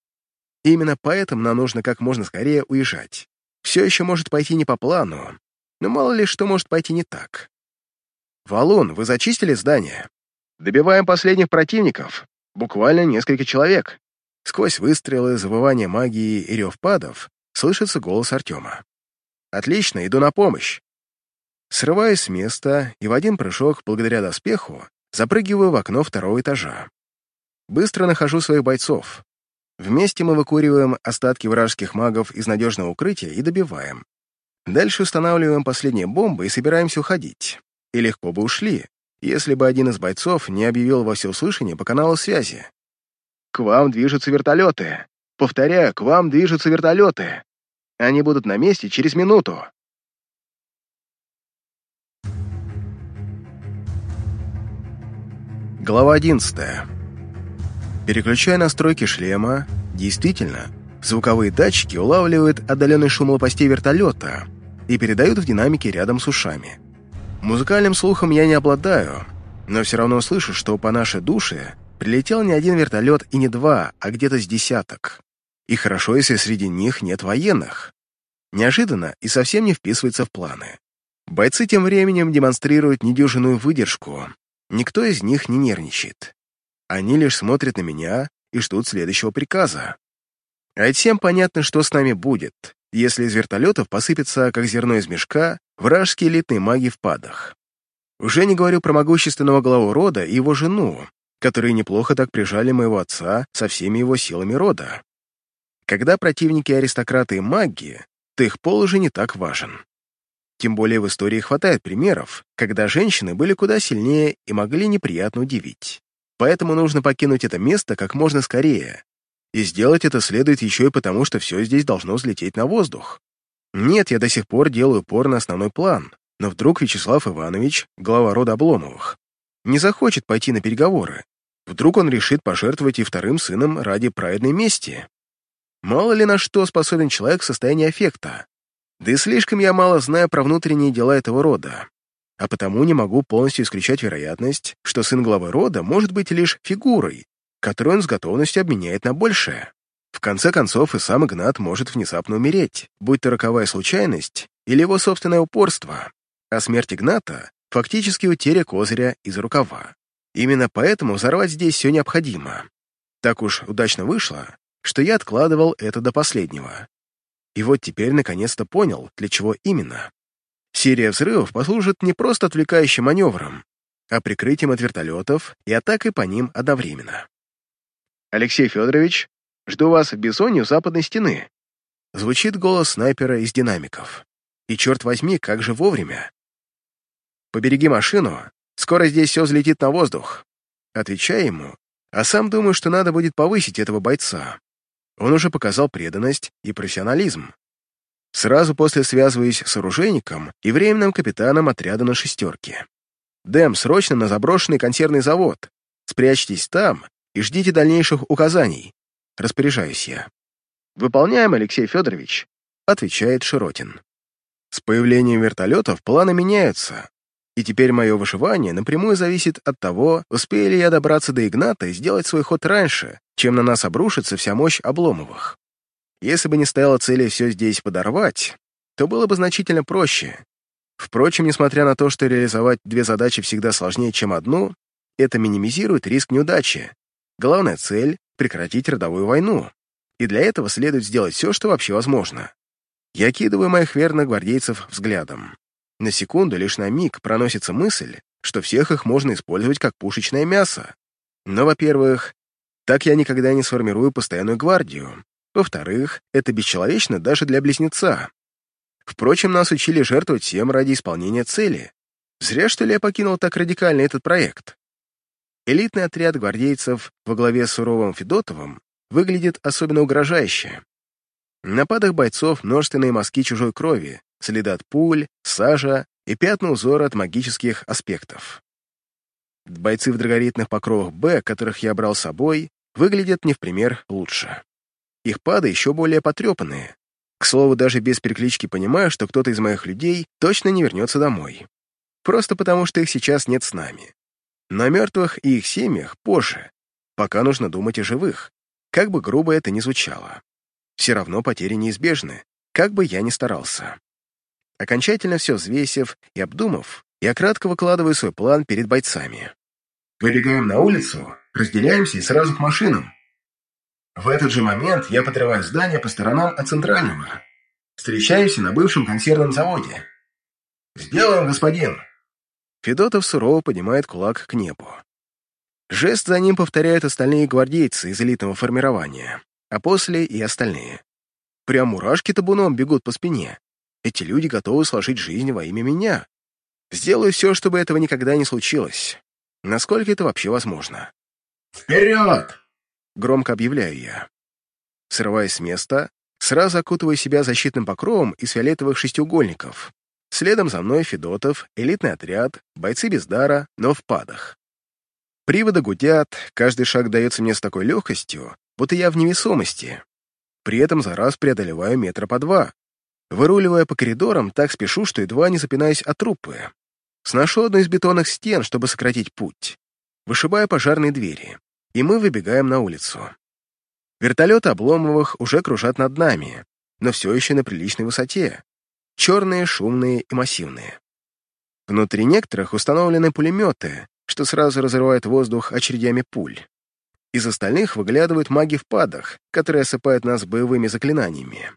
И именно поэтому нам нужно как можно скорее уезжать. Все еще может пойти не по плану, но мало ли что может пойти не так. «Валун, вы зачистили здание?» «Добиваем последних противников. Буквально несколько человек». Сквозь выстрелы, завывание магии и рев падов слышится голос Артема. «Отлично, иду на помощь». Срываюсь с места и в один прыжок, благодаря доспеху, запрыгиваю в окно второго этажа. Быстро нахожу своих бойцов. Вместе мы выкуриваем остатки вражеских магов из надежного укрытия и добиваем. Дальше устанавливаем последние бомбы и собираемся уходить. И легко бы ушли, если бы один из бойцов не объявил во всеуслышание по каналу связи. «К вам движутся вертолеты! Повторяю, к вам движутся вертолеты! Они будут на месте через минуту!» Глава 11. Переключая настройки шлема, действительно, звуковые датчики улавливают отдаленный шум лопастей вертолета и передают в динамики рядом с ушами. Музыкальным слухом я не обладаю, но все равно слышу, что по нашей душе прилетел не один вертолет и не два, а где-то с десяток. И хорошо, если среди них нет военных. Неожиданно и совсем не вписывается в планы. Бойцы тем временем демонстрируют недюжинную выдержку, Никто из них не нервничает. Они лишь смотрят на меня и ждут следующего приказа. А всем понятно, что с нами будет, если из вертолетов посыпется, как зерно из мешка, вражеские элитные маги в падах. Уже не говорю про могущественного главу рода и его жену, которые неплохо так прижали моего отца со всеми его силами рода. Когда противники аристократы и маги, то их пол уже не так важен. Тем более в истории хватает примеров, когда женщины были куда сильнее и могли неприятно удивить. Поэтому нужно покинуть это место как можно скорее. И сделать это следует еще и потому, что все здесь должно взлететь на воздух. Нет, я до сих пор делаю упор на основной план, но вдруг Вячеслав Иванович, глава рода Обломовых, не захочет пойти на переговоры. Вдруг он решит пожертвовать и вторым сыном ради праведной мести. Мало ли на что способен человек в состоянии аффекта. Да и слишком я мало знаю про внутренние дела этого рода, а потому не могу полностью исключать вероятность, что сын главы рода может быть лишь фигурой, которую он с готовностью обменяет на большее. В конце концов, и сам Игнат может внезапно умереть, будь то роковая случайность или его собственное упорство, а смерть Игната — фактически утеря козыря из рукава. Именно поэтому взорвать здесь все необходимо. Так уж удачно вышло, что я откладывал это до последнего. И вот теперь наконец-то понял, для чего именно. Серия взрывов послужит не просто отвлекающим маневром, а прикрытием от вертолетов и атакой по ним одновременно. «Алексей Федорович, жду вас в у западной стены», звучит голос снайпера из динамиков. И черт возьми, как же вовремя. «Побереги машину, скоро здесь все взлетит на воздух». Отвечаю ему, а сам думаю, что надо будет повысить этого бойца. Он уже показал преданность и профессионализм. Сразу после связываюсь с оружейником и временным капитаном отряда на шестерке. «Дэм, срочно на заброшенный консервный завод. Спрячьтесь там и ждите дальнейших указаний. Распоряжаюсь я. «Выполняем, Алексей Федорович», — отвечает Широтин. С появлением вертолетов планы меняются, и теперь мое выживание напрямую зависит от того, успею ли я добраться до Игната и сделать свой ход раньше, чем на нас обрушится вся мощь Обломовых. Если бы не стояла цели все здесь подорвать, то было бы значительно проще. Впрочем, несмотря на то, что реализовать две задачи всегда сложнее, чем одну, это минимизирует риск неудачи. Главная цель — прекратить родовую войну. И для этого следует сделать все, что вообще возможно. Я кидываю моих верных гвардейцев взглядом. На секунду, лишь на миг, проносится мысль, что всех их можно использовать как пушечное мясо. Но, во-первых, так я никогда не сформирую постоянную гвардию. Во-вторых, это бесчеловечно даже для близнеца. Впрочем, нас учили жертвовать всем ради исполнения цели. Зря, что ли, я покинул так радикально этот проект. Элитный отряд гвардейцев во главе с суровым Федотовым выглядит особенно угрожающе. На падах бойцов множественные мазки чужой крови, следы от пуль, сажа и пятна узора от магических аспектов. Бойцы в драгоритных покровах «Б», которых я брал с собой, выглядят не в пример лучше. Их пады еще более потрепанные. К слову, даже без переклички понимаю, что кто-то из моих людей точно не вернется домой. Просто потому, что их сейчас нет с нами. На мертвых и их семьях позже. Пока нужно думать о живых, как бы грубо это ни звучало. Все равно потери неизбежны, как бы я ни старался. Окончательно все взвесив и обдумав, я кратко выкладываю свой план перед бойцами. Выбегаем на улицу, разделяемся и сразу к машинам. В этот же момент я подрываю здание по сторонам от центрального. Встречаюсь на бывшем консервном заводе. «Сделаем, господин!» Федотов сурово поднимает кулак к небу. Жест за ним повторяют остальные гвардейцы из элитного формирования, а после и остальные. Прям мурашки табуном бегут по спине. Эти люди готовы сложить жизнь во имя меня. Сделаю все, чтобы этого никогда не случилось. Насколько это вообще возможно? «Вперед!» — громко объявляю я. Срываясь с места, сразу окутываю себя защитным покровом из фиолетовых шестиугольников, Следом за мной Федотов, элитный отряд, бойцы без дара, но в падах. Приводы гудят, каждый шаг дается мне с такой легкостью, будто я в невесомости. При этом за раз преодолеваю метра по два. Выруливая по коридорам, так спешу, что едва не запинаюсь от трупы. Сношу одну из бетонных стен, чтобы сократить путь. Вышибаю пожарные двери, и мы выбегаем на улицу. Вертолеты Обломовых уже кружат над нами, но все еще на приличной высоте черные, шумные и массивные. Внутри некоторых установлены пулеметы, что сразу разрывает воздух очередями пуль. Из остальных выглядывают маги в падах, которые осыпают нас боевыми заклинаниями.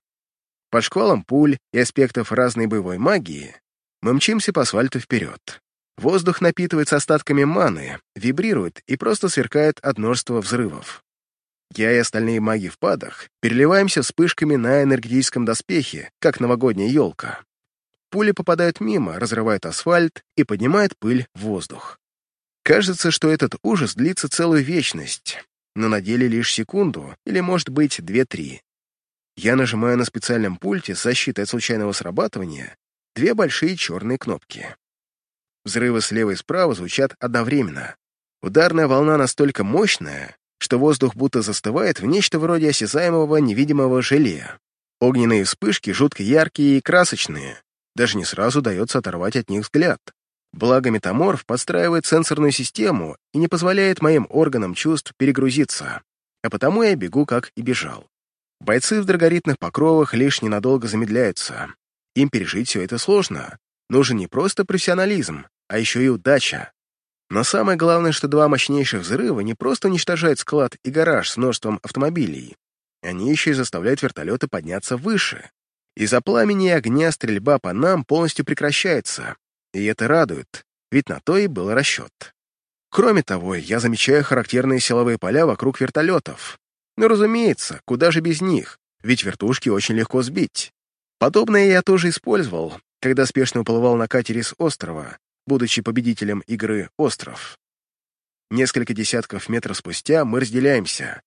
Под шквалом пуль и аспектов разной боевой магии мы мчимся по асфальту вперед. Воздух напитывается остатками маны, вибрирует и просто сверкает от множества взрывов. Я и остальные маги в падах переливаемся вспышками на энергетическом доспехе, как новогодняя елка. Пули попадают мимо, разрывают асфальт и поднимают пыль в воздух. Кажется, что этот ужас длится целую вечность, но на деле лишь секунду или, может быть, две-три. Я нажимаю на специальном пульте с защитой от случайного срабатывания две большие черные кнопки. Взрывы слева и справа звучат одновременно. Ударная волна настолько мощная, что воздух будто застывает в нечто вроде осязаемого невидимого желе. Огненные вспышки жутко яркие и красочные. Даже не сразу дается оторвать от них взгляд. Благо метаморф подстраивает сенсорную систему и не позволяет моим органам чувств перегрузиться, а потому я бегу, как и бежал. Бойцы в драгоритных покровах лишь ненадолго замедляются. Им пережить все это сложно. Нужен не просто профессионализм, а еще и удача. Но самое главное, что два мощнейших взрыва не просто уничтожают склад и гараж с множеством автомобилей, они еще и заставляют вертолеты подняться выше. Из-за пламени и огня стрельба по нам полностью прекращается, и это радует, ведь на то и был расчет. Кроме того, я замечаю характерные силовые поля вокруг вертолетов. Но, разумеется, куда же без них, ведь вертушки очень легко сбить. Подобное я тоже использовал, когда спешно уплывал на катере с острова, будучи победителем игры «Остров». Несколько десятков метров спустя мы разделяемся.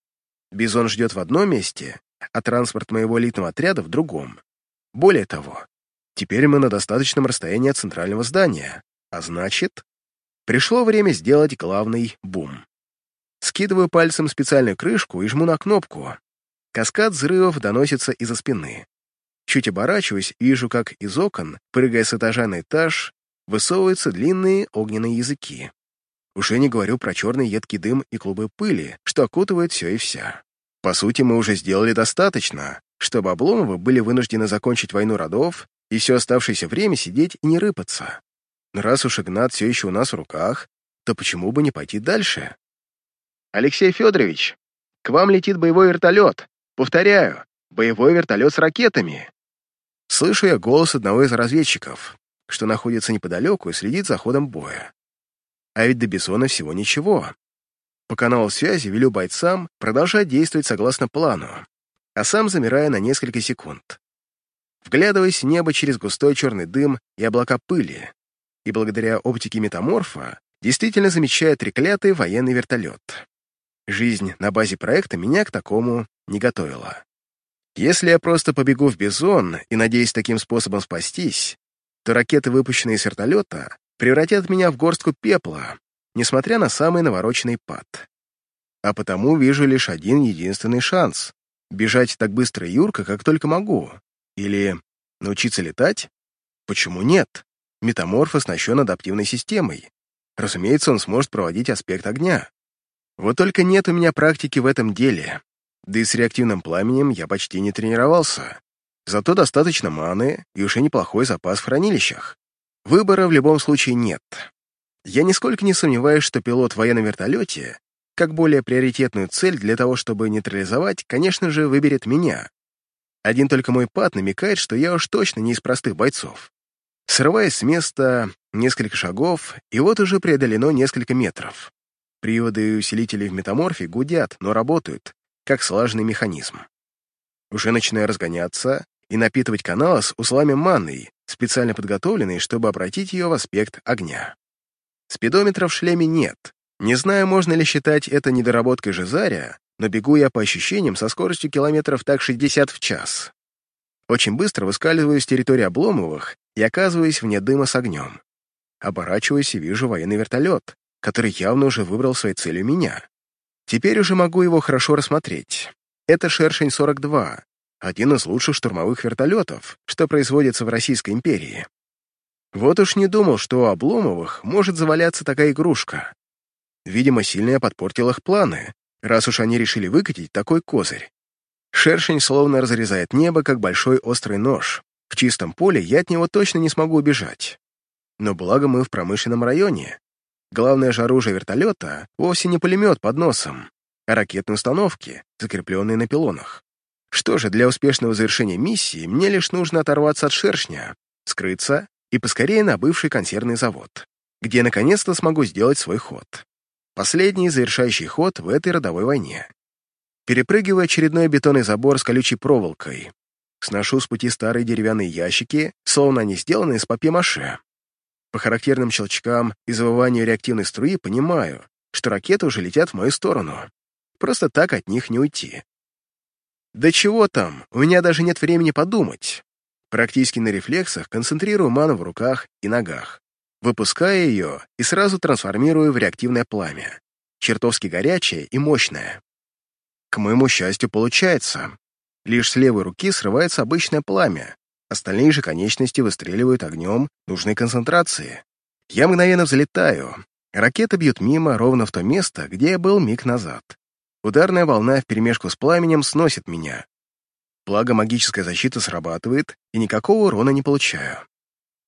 Бизон ждет в одном месте, а транспорт моего элитного отряда в другом. Более того, теперь мы на достаточном расстоянии от центрального здания, а значит, пришло время сделать главный бум. Скидываю пальцем специальную крышку и жму на кнопку. Каскад взрывов доносится из-за спины. Чуть оборачиваюсь вижу, как из окон, прыгая с этажа на этаж, высовываются длинные огненные языки. Уже не говорю про черный едкий дым и клубы пыли, что окутывает все и вся. По сути, мы уже сделали достаточно, чтобы Обломовы были вынуждены закончить войну родов и все оставшееся время сидеть и не рыпаться. Но раз уж Игнат все еще у нас в руках, то почему бы не пойти дальше? «Алексей Федорович, к вам летит боевой вертолет. Повторяю, боевой вертолет с ракетами». Слышу я голос одного из разведчиков, что находится неподалеку и следит за ходом боя. А ведь до Бессона всего ничего. По каналу связи велю бойцам продолжать действовать согласно плану, а сам замирая на несколько секунд. Вглядываясь в небо через густой черный дым и облака пыли, и благодаря оптике метаморфа действительно замечая треклятый военный вертолет. Жизнь на базе проекта меня к такому не готовила. Если я просто побегу в Бизон и надеюсь таким способом спастись, то ракеты, выпущенные из вертолета, превратят меня в горстку пепла, несмотря на самый навороченный пад. А потому вижу лишь один единственный шанс — бежать так быстро и юрко, как только могу. Или научиться летать? Почему нет? Метаморф оснащен адаптивной системой. Разумеется, он сможет проводить аспект огня. Вот только нет у меня практики в этом деле. Да и с реактивным пламенем я почти не тренировался. Зато достаточно маны и уже неплохой запас в хранилищах. Выбора в любом случае нет. Я нисколько не сомневаюсь, что пилот в военном вертолете, как более приоритетную цель для того, чтобы нейтрализовать, конечно же, выберет меня. Один только мой пад намекает, что я уж точно не из простых бойцов. Срываясь с места, несколько шагов, и вот уже преодолено несколько метров. Приводы и усилители в метаморфе гудят, но работают, как слаженный механизм. Уже начинаю разгоняться и напитывать канал с узлами манной, специально подготовленный, чтобы обратить ее в аспект огня. Спидометра в шлеме нет. Не знаю, можно ли считать это недоработкой Жизаря, но бегу я по ощущениям со скоростью километров так 60 в час. Очень быстро выскальзываю с территории Обломовых и оказываюсь вне дыма с огнем. Оборачиваюсь и вижу военный вертолет, который явно уже выбрал своей целью меня. Теперь уже могу его хорошо рассмотреть. Это «Шершень-42», один из лучших штурмовых вертолетов, что производится в Российской империи. Вот уж не думал, что у Обломовых может заваляться такая игрушка. Видимо, сильно я подпортил их планы, раз уж они решили выкатить такой козырь. Шершень словно разрезает небо, как большой острый нож. В чистом поле я от него точно не смогу убежать. Но благо мы в промышленном районе. Главное же оружие вертолета вовсе не пулемет под носом, а ракетные установки, закрепленные на пилонах. Что же, для успешного завершения миссии мне лишь нужно оторваться от шершня, скрыться и поскорее на бывший консервный завод, где наконец-то смогу сделать свой ход. Последний завершающий ход в этой родовой войне. Перепрыгивая очередной бетонный забор с колючей проволокой, сношу с пути старые деревянные ящики, словно они сделаны из папье-маше. По характерным щелчкам и завыванию реактивной струи понимаю, что ракеты уже летят в мою сторону. Просто так от них не уйти. Да чего там, у меня даже нет времени подумать. Практически на рефлексах концентрирую ману в руках и ногах. Выпускаю ее и сразу трансформирую в реактивное пламя. Чертовски горячее и мощное. К моему счастью, получается. Лишь с левой руки срывается обычное пламя, остальные же конечности выстреливают огнем нужной концентрации. Я мгновенно взлетаю. Ракеты бьют мимо ровно в то место, где я был миг назад. Ударная волна вперемешку с пламенем сносит меня. Благо магическая защита срабатывает, и никакого урона не получаю.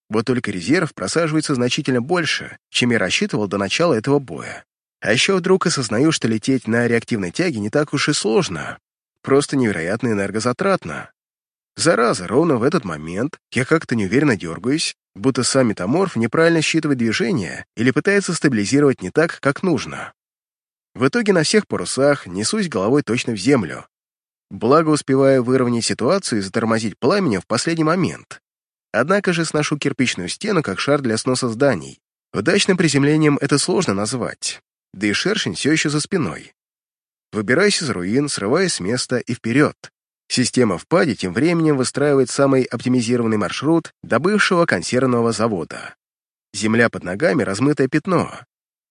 Вот только резерв просаживается значительно больше, чем я рассчитывал до начала этого боя. А еще вдруг осознаю, что лететь на реактивной тяге не так уж и сложно, просто невероятно энергозатратно. Зараза, ровно в этот момент я как-то неуверенно дергаюсь, будто сам метаморф неправильно считывает движение или пытается стабилизировать не так, как нужно. В итоге на всех парусах несусь головой точно в землю. Благо успеваю выровнять ситуацию и затормозить пламенем в последний момент. Однако же сношу кирпичную стену, как шар для сноса зданий. Удачным приземлением это сложно назвать, да и шершень все еще за спиной. Выбираюсь из руин, срываясь с места и вперед. Система в паде тем временем выстраивает самый оптимизированный маршрут до бывшего консервного завода. Земля под ногами — размытое пятно.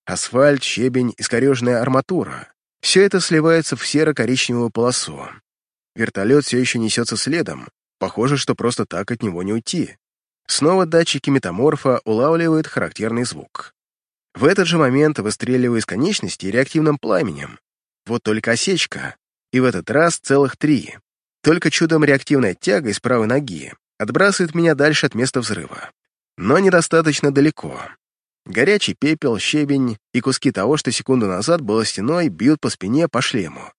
Асфальт, щебень, искореженная арматура. Все это сливается в серо-коричневую полосу. Вертолет все еще несется следом. Похоже, что просто так от него не уйти. Снова датчики метаморфа улавливают характерный звук. В этот же момент выстреливаю из конечности реактивным пламенем. Вот только осечка. И в этот раз целых три. Только чудом реактивная тяга из правой ноги отбрасывает меня дальше от места взрыва. Но недостаточно далеко. Горячий пепел, щебень и куски того, что секунду назад было стеной, бьют по спине, по шлему.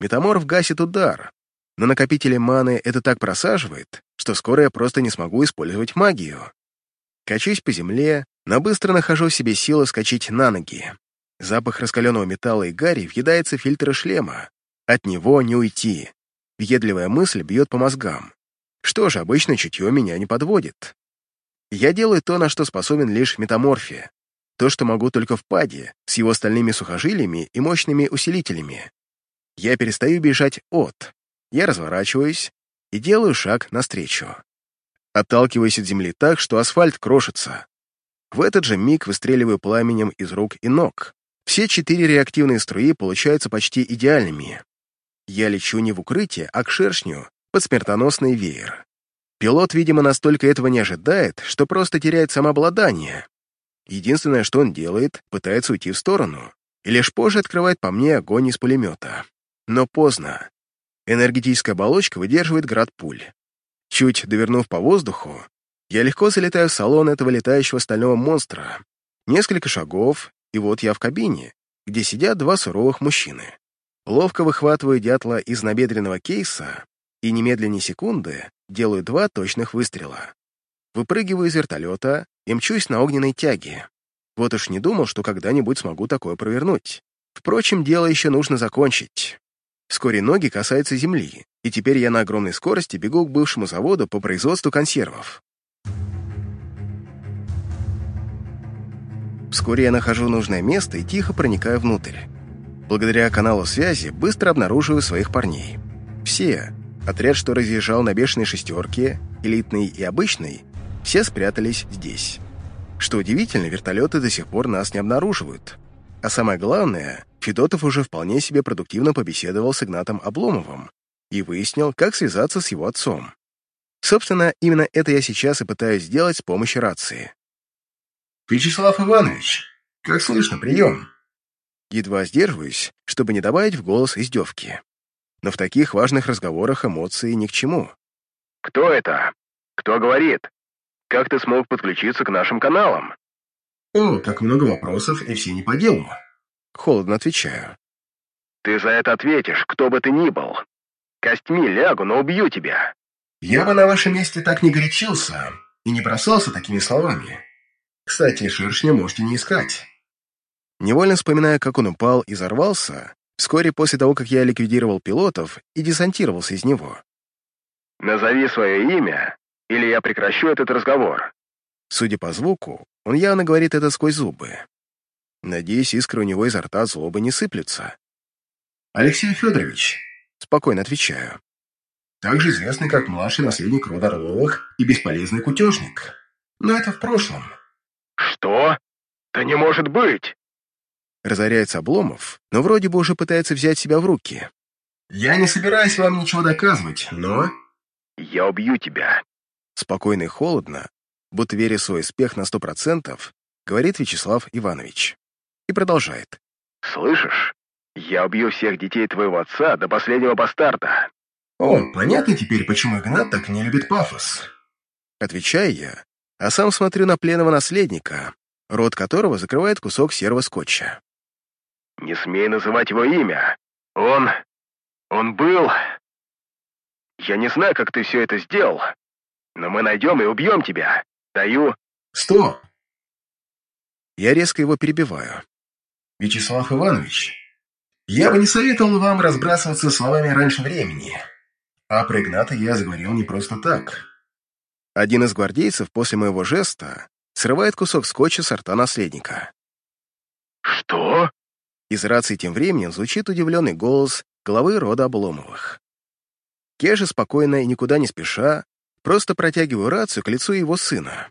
Метаморф гасит удар, но накопители маны это так просаживает, что скоро я просто не смогу использовать магию. Качусь по земле, но быстро нахожу в себе силы скачать на ноги. Запах раскаленного металла и гари въедается в фильтры шлема. От него не уйти. Въедливая мысль бьет по мозгам. Что ж, обычно чутье меня не подводит. Я делаю то, на что способен лишь в метаморфе. То, что могу только в паде, с его стальными сухожилиями и мощными усилителями. Я перестаю бежать от. Я разворачиваюсь и делаю шаг навстречу. Отталкиваюсь от земли так, что асфальт крошится. В этот же миг выстреливаю пламенем из рук и ног. Все четыре реактивные струи получаются почти идеальными. Я лечу не в укрытие, а к шершню, под смертоносный веер. Пилот, видимо, настолько этого не ожидает, что просто теряет самообладание. Единственное, что он делает, пытается уйти в сторону, и лишь позже открывает по мне огонь из пулемета. Но поздно. Энергетическая оболочка выдерживает град пуль. Чуть довернув по воздуху, я легко залетаю в салон этого летающего стального монстра. Несколько шагов, и вот я в кабине, где сидят два суровых мужчины. Ловко выхватываю дятла из набедренного кейса и немедленно секунды делаю два точных выстрела. Выпрыгиваю из вертолета и мчусь на огненной тяге. Вот уж не думал, что когда-нибудь смогу такое провернуть. Впрочем, дело еще нужно закончить. Вскоре ноги касаются земли, и теперь я на огромной скорости бегу к бывшему заводу по производству консервов. Вскоре я нахожу нужное место и тихо проникаю внутрь. Благодаря каналу связи быстро обнаруживаю своих парней. Все, отряд, что разъезжал на бешеной шестерке, элитный и обычный, все спрятались здесь. Что удивительно, вертолеты до сих пор нас не обнаруживают. А самое главное, Федотов уже вполне себе продуктивно побеседовал с Игнатом Обломовым и выяснил, как связаться с его отцом. Собственно, именно это я сейчас и пытаюсь сделать с помощью рации. «Вячеслав Иванович, как слышно, прием?» Едва сдерживаюсь, чтобы не добавить в голос издевки. Но в таких важных разговорах эмоции ни к чему. «Кто это? Кто говорит? Как ты смог подключиться к нашим каналам?» «О, так много вопросов, и все не по делу». Холодно отвечаю. «Ты за это ответишь, кто бы ты ни был. Костьми лягу, но убью тебя». «Я бы на вашем месте так не горячился и не бросался такими словами. Кстати, шершня можете не искать. Невольно вспоминая, как он упал и взорвался, вскоре после того, как я ликвидировал пилотов и десантировался из него. «Назови свое имя, или я прекращу этот разговор». Судя по звуку, он явно говорит это сквозь зубы. Надеюсь, искры у него изо рта злобы не сыплются. «Алексей Федорович», — спокойно отвечаю. Также известный как младший наследник рода Орловых и бесполезный кутежник. Но это в прошлом. Что? Да не может быть! Разоряется Обломов, но вроде бы уже пытается взять себя в руки. Я не собираюсь вам ничего доказывать, но... Я убью тебя. Спокойно и холодно, будто веря в свой успех на сто процентов, говорит Вячеслав Иванович. И продолжает. Слышишь? Я убью всех детей твоего отца до последнего бастарда. О, понятно теперь, почему Игнат так не любит пафос. Отвечаю я, а сам смотрю на пленного наследника, рот которого закрывает кусок серого скотча. Не смей называть его имя. Он... он был... Я не знаю, как ты все это сделал, но мы найдем и убьем тебя. Даю... Стоп! Я резко его перебиваю. Вячеслав Иванович, я бы не советовал вам разбрасываться словами раньше времени. А про Игната я заговорил не просто так. Один из гвардейцев после моего жеста срывает кусок скотча с рта наследника. «Что?» Из рации тем временем звучит удивленный голос главы рода Обломовых. Же спокойно и никуда не спеша просто протягиваю рацию к лицу его сына.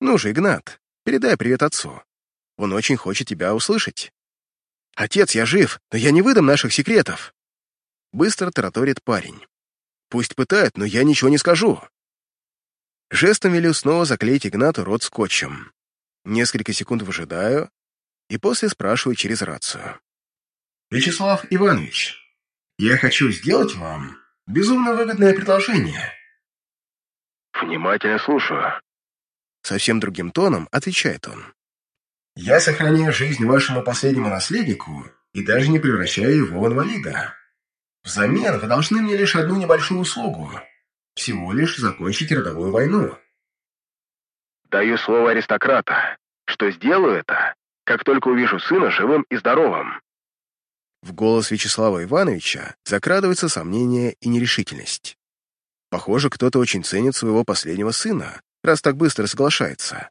«Ну же, Игнат, передай привет отцу. Он очень хочет тебя услышать». «Отец, я жив, но я не выдам наших секретов!» Быстро тараторит парень. «Пусть пытают, но я ничего не скажу!» Жестом велю снова заклеить Игнату рот скотчем. Несколько секунд выжидаю и после спрашиваю через рацию. «Вячеслав Иванович, я хочу сделать вам безумно выгодное предложение». «Внимательно слушаю». Совсем другим тоном отвечает он. «Я сохраняю жизнь вашему последнему наследнику и даже не превращаю его в инвалида. Взамен вы должны мне лишь одну небольшую услугу всего лишь закончить родовую войну. Даю слово аристократа, что сделаю это, как только увижу сына живым и здоровым. В голос Вячеслава Ивановича закрадывается сомнение и нерешительность. Похоже, кто-то очень ценит своего последнего сына, раз так быстро соглашается.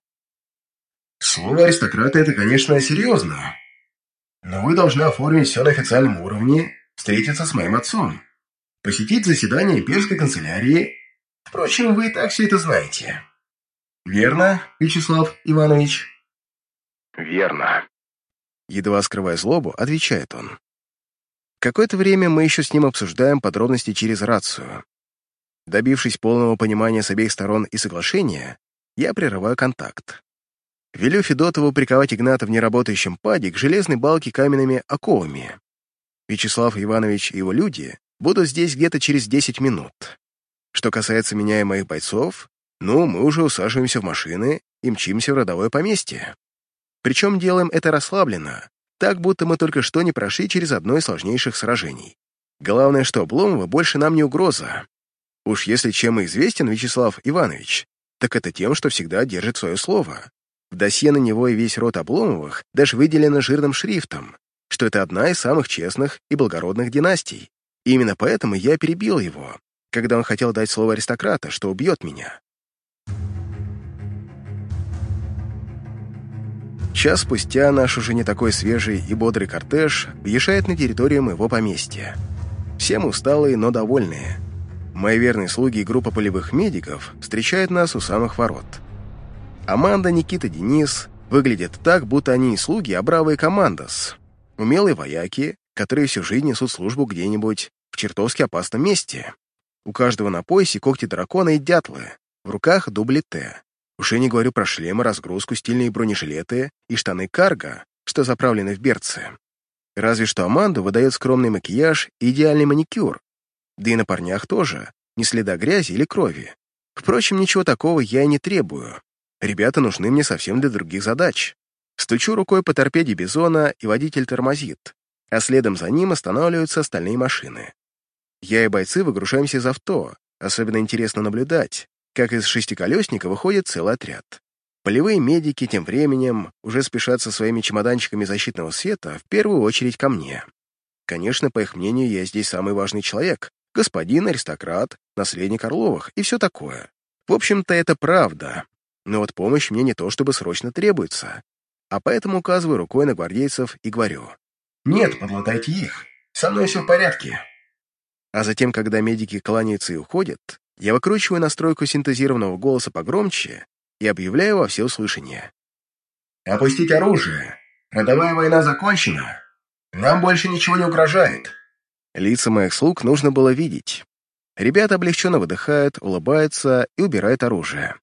Слово аристократа — это, конечно, серьезно. Но вы должны оформить все на официальном уровне, встретиться с моим отцом посетить заседание имперской канцелярии. Впрочем, вы и так все это знаете. Верно, Вячеслав Иванович? Верно. Едва скрывая злобу, отвечает он. Какое-то время мы еще с ним обсуждаем подробности через рацию. Добившись полного понимания с обеих сторон и соглашения, я прерываю контакт. Велю Федотову приковать Игната в неработающем паде к железной балке каменными оковами. Вячеслав Иванович и его люди Буду здесь где-то через 10 минут. Что касается меня и моих бойцов, ну, мы уже усаживаемся в машины и мчимся в родовое поместье. Причем делаем это расслабленно, так будто мы только что не прошли через одно из сложнейших сражений. Главное, что Обломова больше нам не угроза. Уж если чем и известен Вячеслав Иванович, так это тем, что всегда держит свое слово. В досье на него и весь род Обломовых даже выделено жирным шрифтом, что это одна из самых честных и благородных династий. И именно поэтому я перебил его, когда он хотел дать слово аристократа, что убьет меня. Час спустя наш уже не такой свежий и бодрый кортеж въезжает на территорию моего поместья. Все мы усталые, но довольные. Мои верные слуги и группа полевых медиков встречают нас у самых ворот. Аманда, Никита, Денис выглядят так, будто они не слуги, а бравые командос. Умелые вояки, которые всю жизнь несут службу где-нибудь в чертовски опасном месте. У каждого на поясе когти дракона и дятлы, в руках дубли Т. Уж я не говорю про шлемы, разгрузку, стильные бронежилеты и штаны карго, что заправлены в берцы. Разве что Аманду выдает скромный макияж и идеальный маникюр. Да и на парнях тоже, ни следа грязи или крови. Впрочем, ничего такого я и не требую. Ребята нужны мне совсем для других задач. Стучу рукой по торпеде Бизона, и водитель тормозит, а следом за ним останавливаются остальные машины. Я и бойцы выгружаемся из авто. Особенно интересно наблюдать, как из шестиколесника выходит целый отряд. Полевые медики тем временем уже спешат со своими чемоданчиками защитного света в первую очередь ко мне. Конечно, по их мнению, я здесь самый важный человек, господин, аристократ, наследник Орловых и все такое. В общем-то, это правда, но вот помощь мне не то чтобы срочно требуется, а поэтому указываю рукой на гвардейцев и говорю. «Нет, подлатайте их, со мной все в порядке». А затем, когда медики кланяются и уходят, я выкручиваю настройку синтезированного голоса погромче и объявляю во всеуслышание. «Опустить оружие! Родовая война закончена! Нам больше ничего не угрожает!» Лица моих слуг нужно было видеть. Ребята облегченно выдыхают, улыбаются и убирают оружие.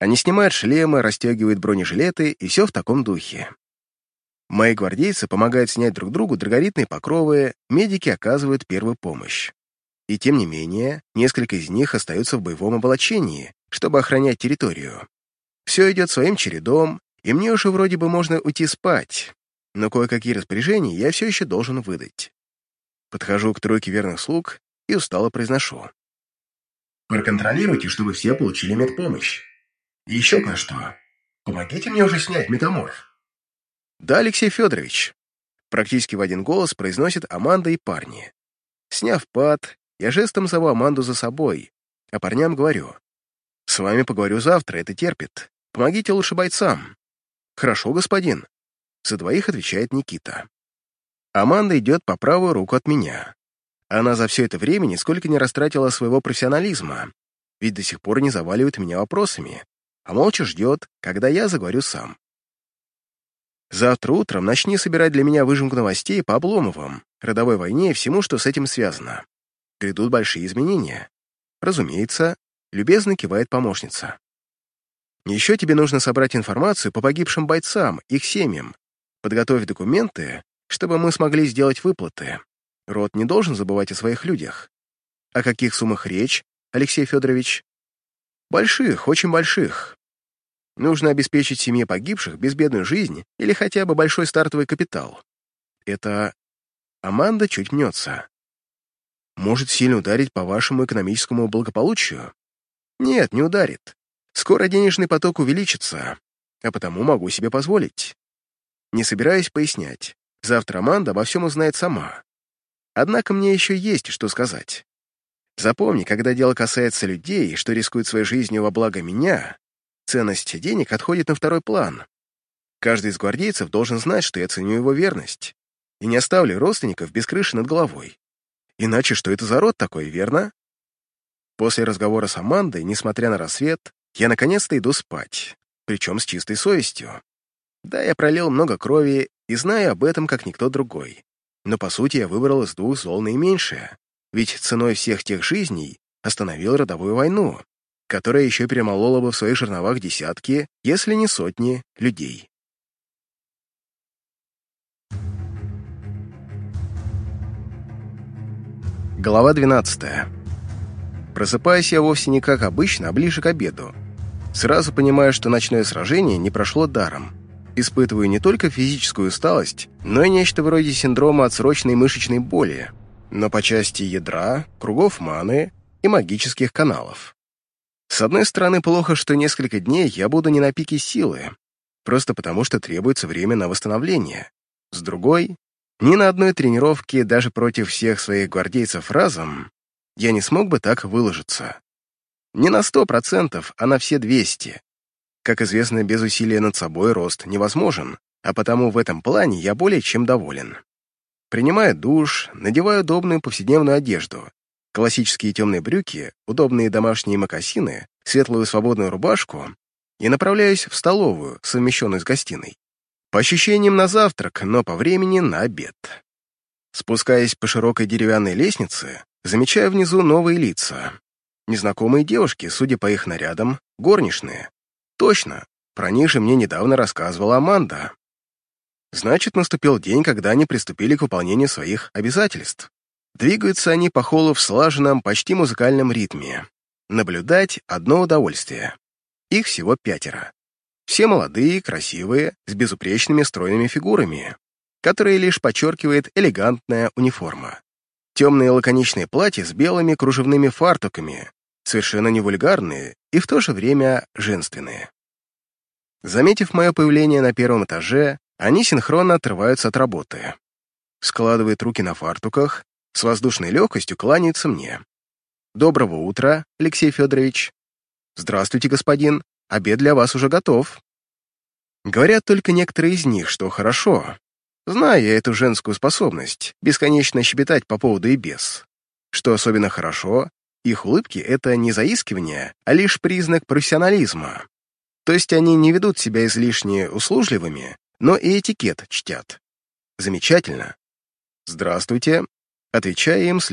Они снимают шлемы, расстегивают бронежилеты, и все в таком духе. Мои гвардейцы помогают снять друг другу драгоритные покровы, медики оказывают первую помощь. И тем не менее, несколько из них остаются в боевом облачении, чтобы охранять территорию. Все идет своим чередом, и мне уже вроде бы можно уйти спать, но кое-какие распоряжения я все еще должен выдать. Подхожу к тройке верных слуг и устало произношу. Проконтролируйте, чтобы все получили медпомощь. И еще кое-что. Помогите мне уже снять метаморф. «Да, Алексей Федорович», — практически в один голос произносят Аманда и парни. Сняв пад, я жестом зову Аманду за собой, а парням говорю. «С вами поговорю завтра, это терпит. Помогите лучше бойцам». «Хорошо, господин», — за двоих отвечает Никита. Аманда идет по правую руку от меня. Она за все это время нисколько не растратила своего профессионализма, ведь до сих пор не заваливает меня вопросами, а молча ждет, когда я заговорю сам. Завтра утром начни собирать для меня выжимку новостей по Обломовым, родовой войне и всему, что с этим связано. Грядут большие изменения. Разумеется, любезно кивает помощница. Еще тебе нужно собрать информацию по погибшим бойцам, их семьям, подготовить документы, чтобы мы смогли сделать выплаты. Род не должен забывать о своих людях. О каких суммах речь, Алексей Федорович? Больших, очень больших. Нужно обеспечить семье погибших безбедную жизнь или хотя бы большой стартовый капитал. Это... Аманда чуть мнется. Может сильно ударить по вашему экономическому благополучию? Нет, не ударит. Скоро денежный поток увеличится, а потому могу себе позволить. Не собираюсь пояснять. Завтра Аманда обо всем узнает сама. Однако мне еще есть что сказать. Запомни, когда дело касается людей, что рискуют своей жизнью во благо меня, ценность денег отходит на второй план. Каждый из гвардейцев должен знать, что я ценю его верность, и не оставлю родственников без крыши над головой. Иначе что это за род такой, верно? После разговора с Амандой, несмотря на рассвет, я наконец-то иду спать, причем с чистой совестью. Да, я пролил много крови и знаю об этом, как никто другой. Но, по сути, я выбрал из двух зол наименьшее, ведь ценой всех тех жизней остановил родовую войну, которая еще перемолола бы в своих жерновах десятки, если не сотни, людей. Глава 12. Просыпаюсь я вовсе не как обычно, а ближе к обеду. Сразу понимаю, что ночное сражение не прошло даром. Испытываю не только физическую усталость, но и нечто вроде синдрома отсроченной мышечной боли, но по части ядра, кругов маны и магических каналов. С одной стороны, плохо, что несколько дней я буду не на пике силы, просто потому что требуется время на восстановление. С другой, ни на одной тренировке, даже против всех своих гвардейцев разом, я не смог бы так выложиться. Не на сто процентов, а на все двести. Как известно, без усилия над собой рост невозможен, а потому в этом плане я более чем доволен. Принимаю душ, надеваю удобную повседневную одежду, классические темные брюки, удобные домашние мокасины, светлую свободную рубашку и направляюсь в столовую, совмещенную с гостиной. По ощущениям на завтрак, но по времени на обед. Спускаясь по широкой деревянной лестнице, замечаю внизу новые лица. Незнакомые девушки, судя по их нарядам, горничные. Точно, про них же мне недавно рассказывала Аманда. Значит, наступил день, когда они приступили к выполнению своих обязательств. Двигаются они по холлу в слаженном, почти музыкальном ритме. Наблюдать — одно удовольствие. Их всего пятеро. Все молодые, красивые, с безупречными стройными фигурами, которые лишь подчеркивает элегантная униформа. Темные лаконичные платья с белыми кружевными фартуками, совершенно не вульгарные и в то же время женственные. Заметив мое появление на первом этаже, они синхронно отрываются от работы. Складывают руки на фартуках с воздушной легкостью кланяется мне. «Доброго утра, Алексей Федорович». «Здравствуйте, господин. Обед для вас уже готов». Говорят только некоторые из них, что хорошо. Знаю я эту женскую способность, бесконечно щебетать по поводу и без. Что особенно хорошо, их улыбки — это не заискивание, а лишь признак профессионализма. То есть они не ведут себя излишне услужливыми, но и этикет чтят. Замечательно. «Здравствуйте», отвечая им с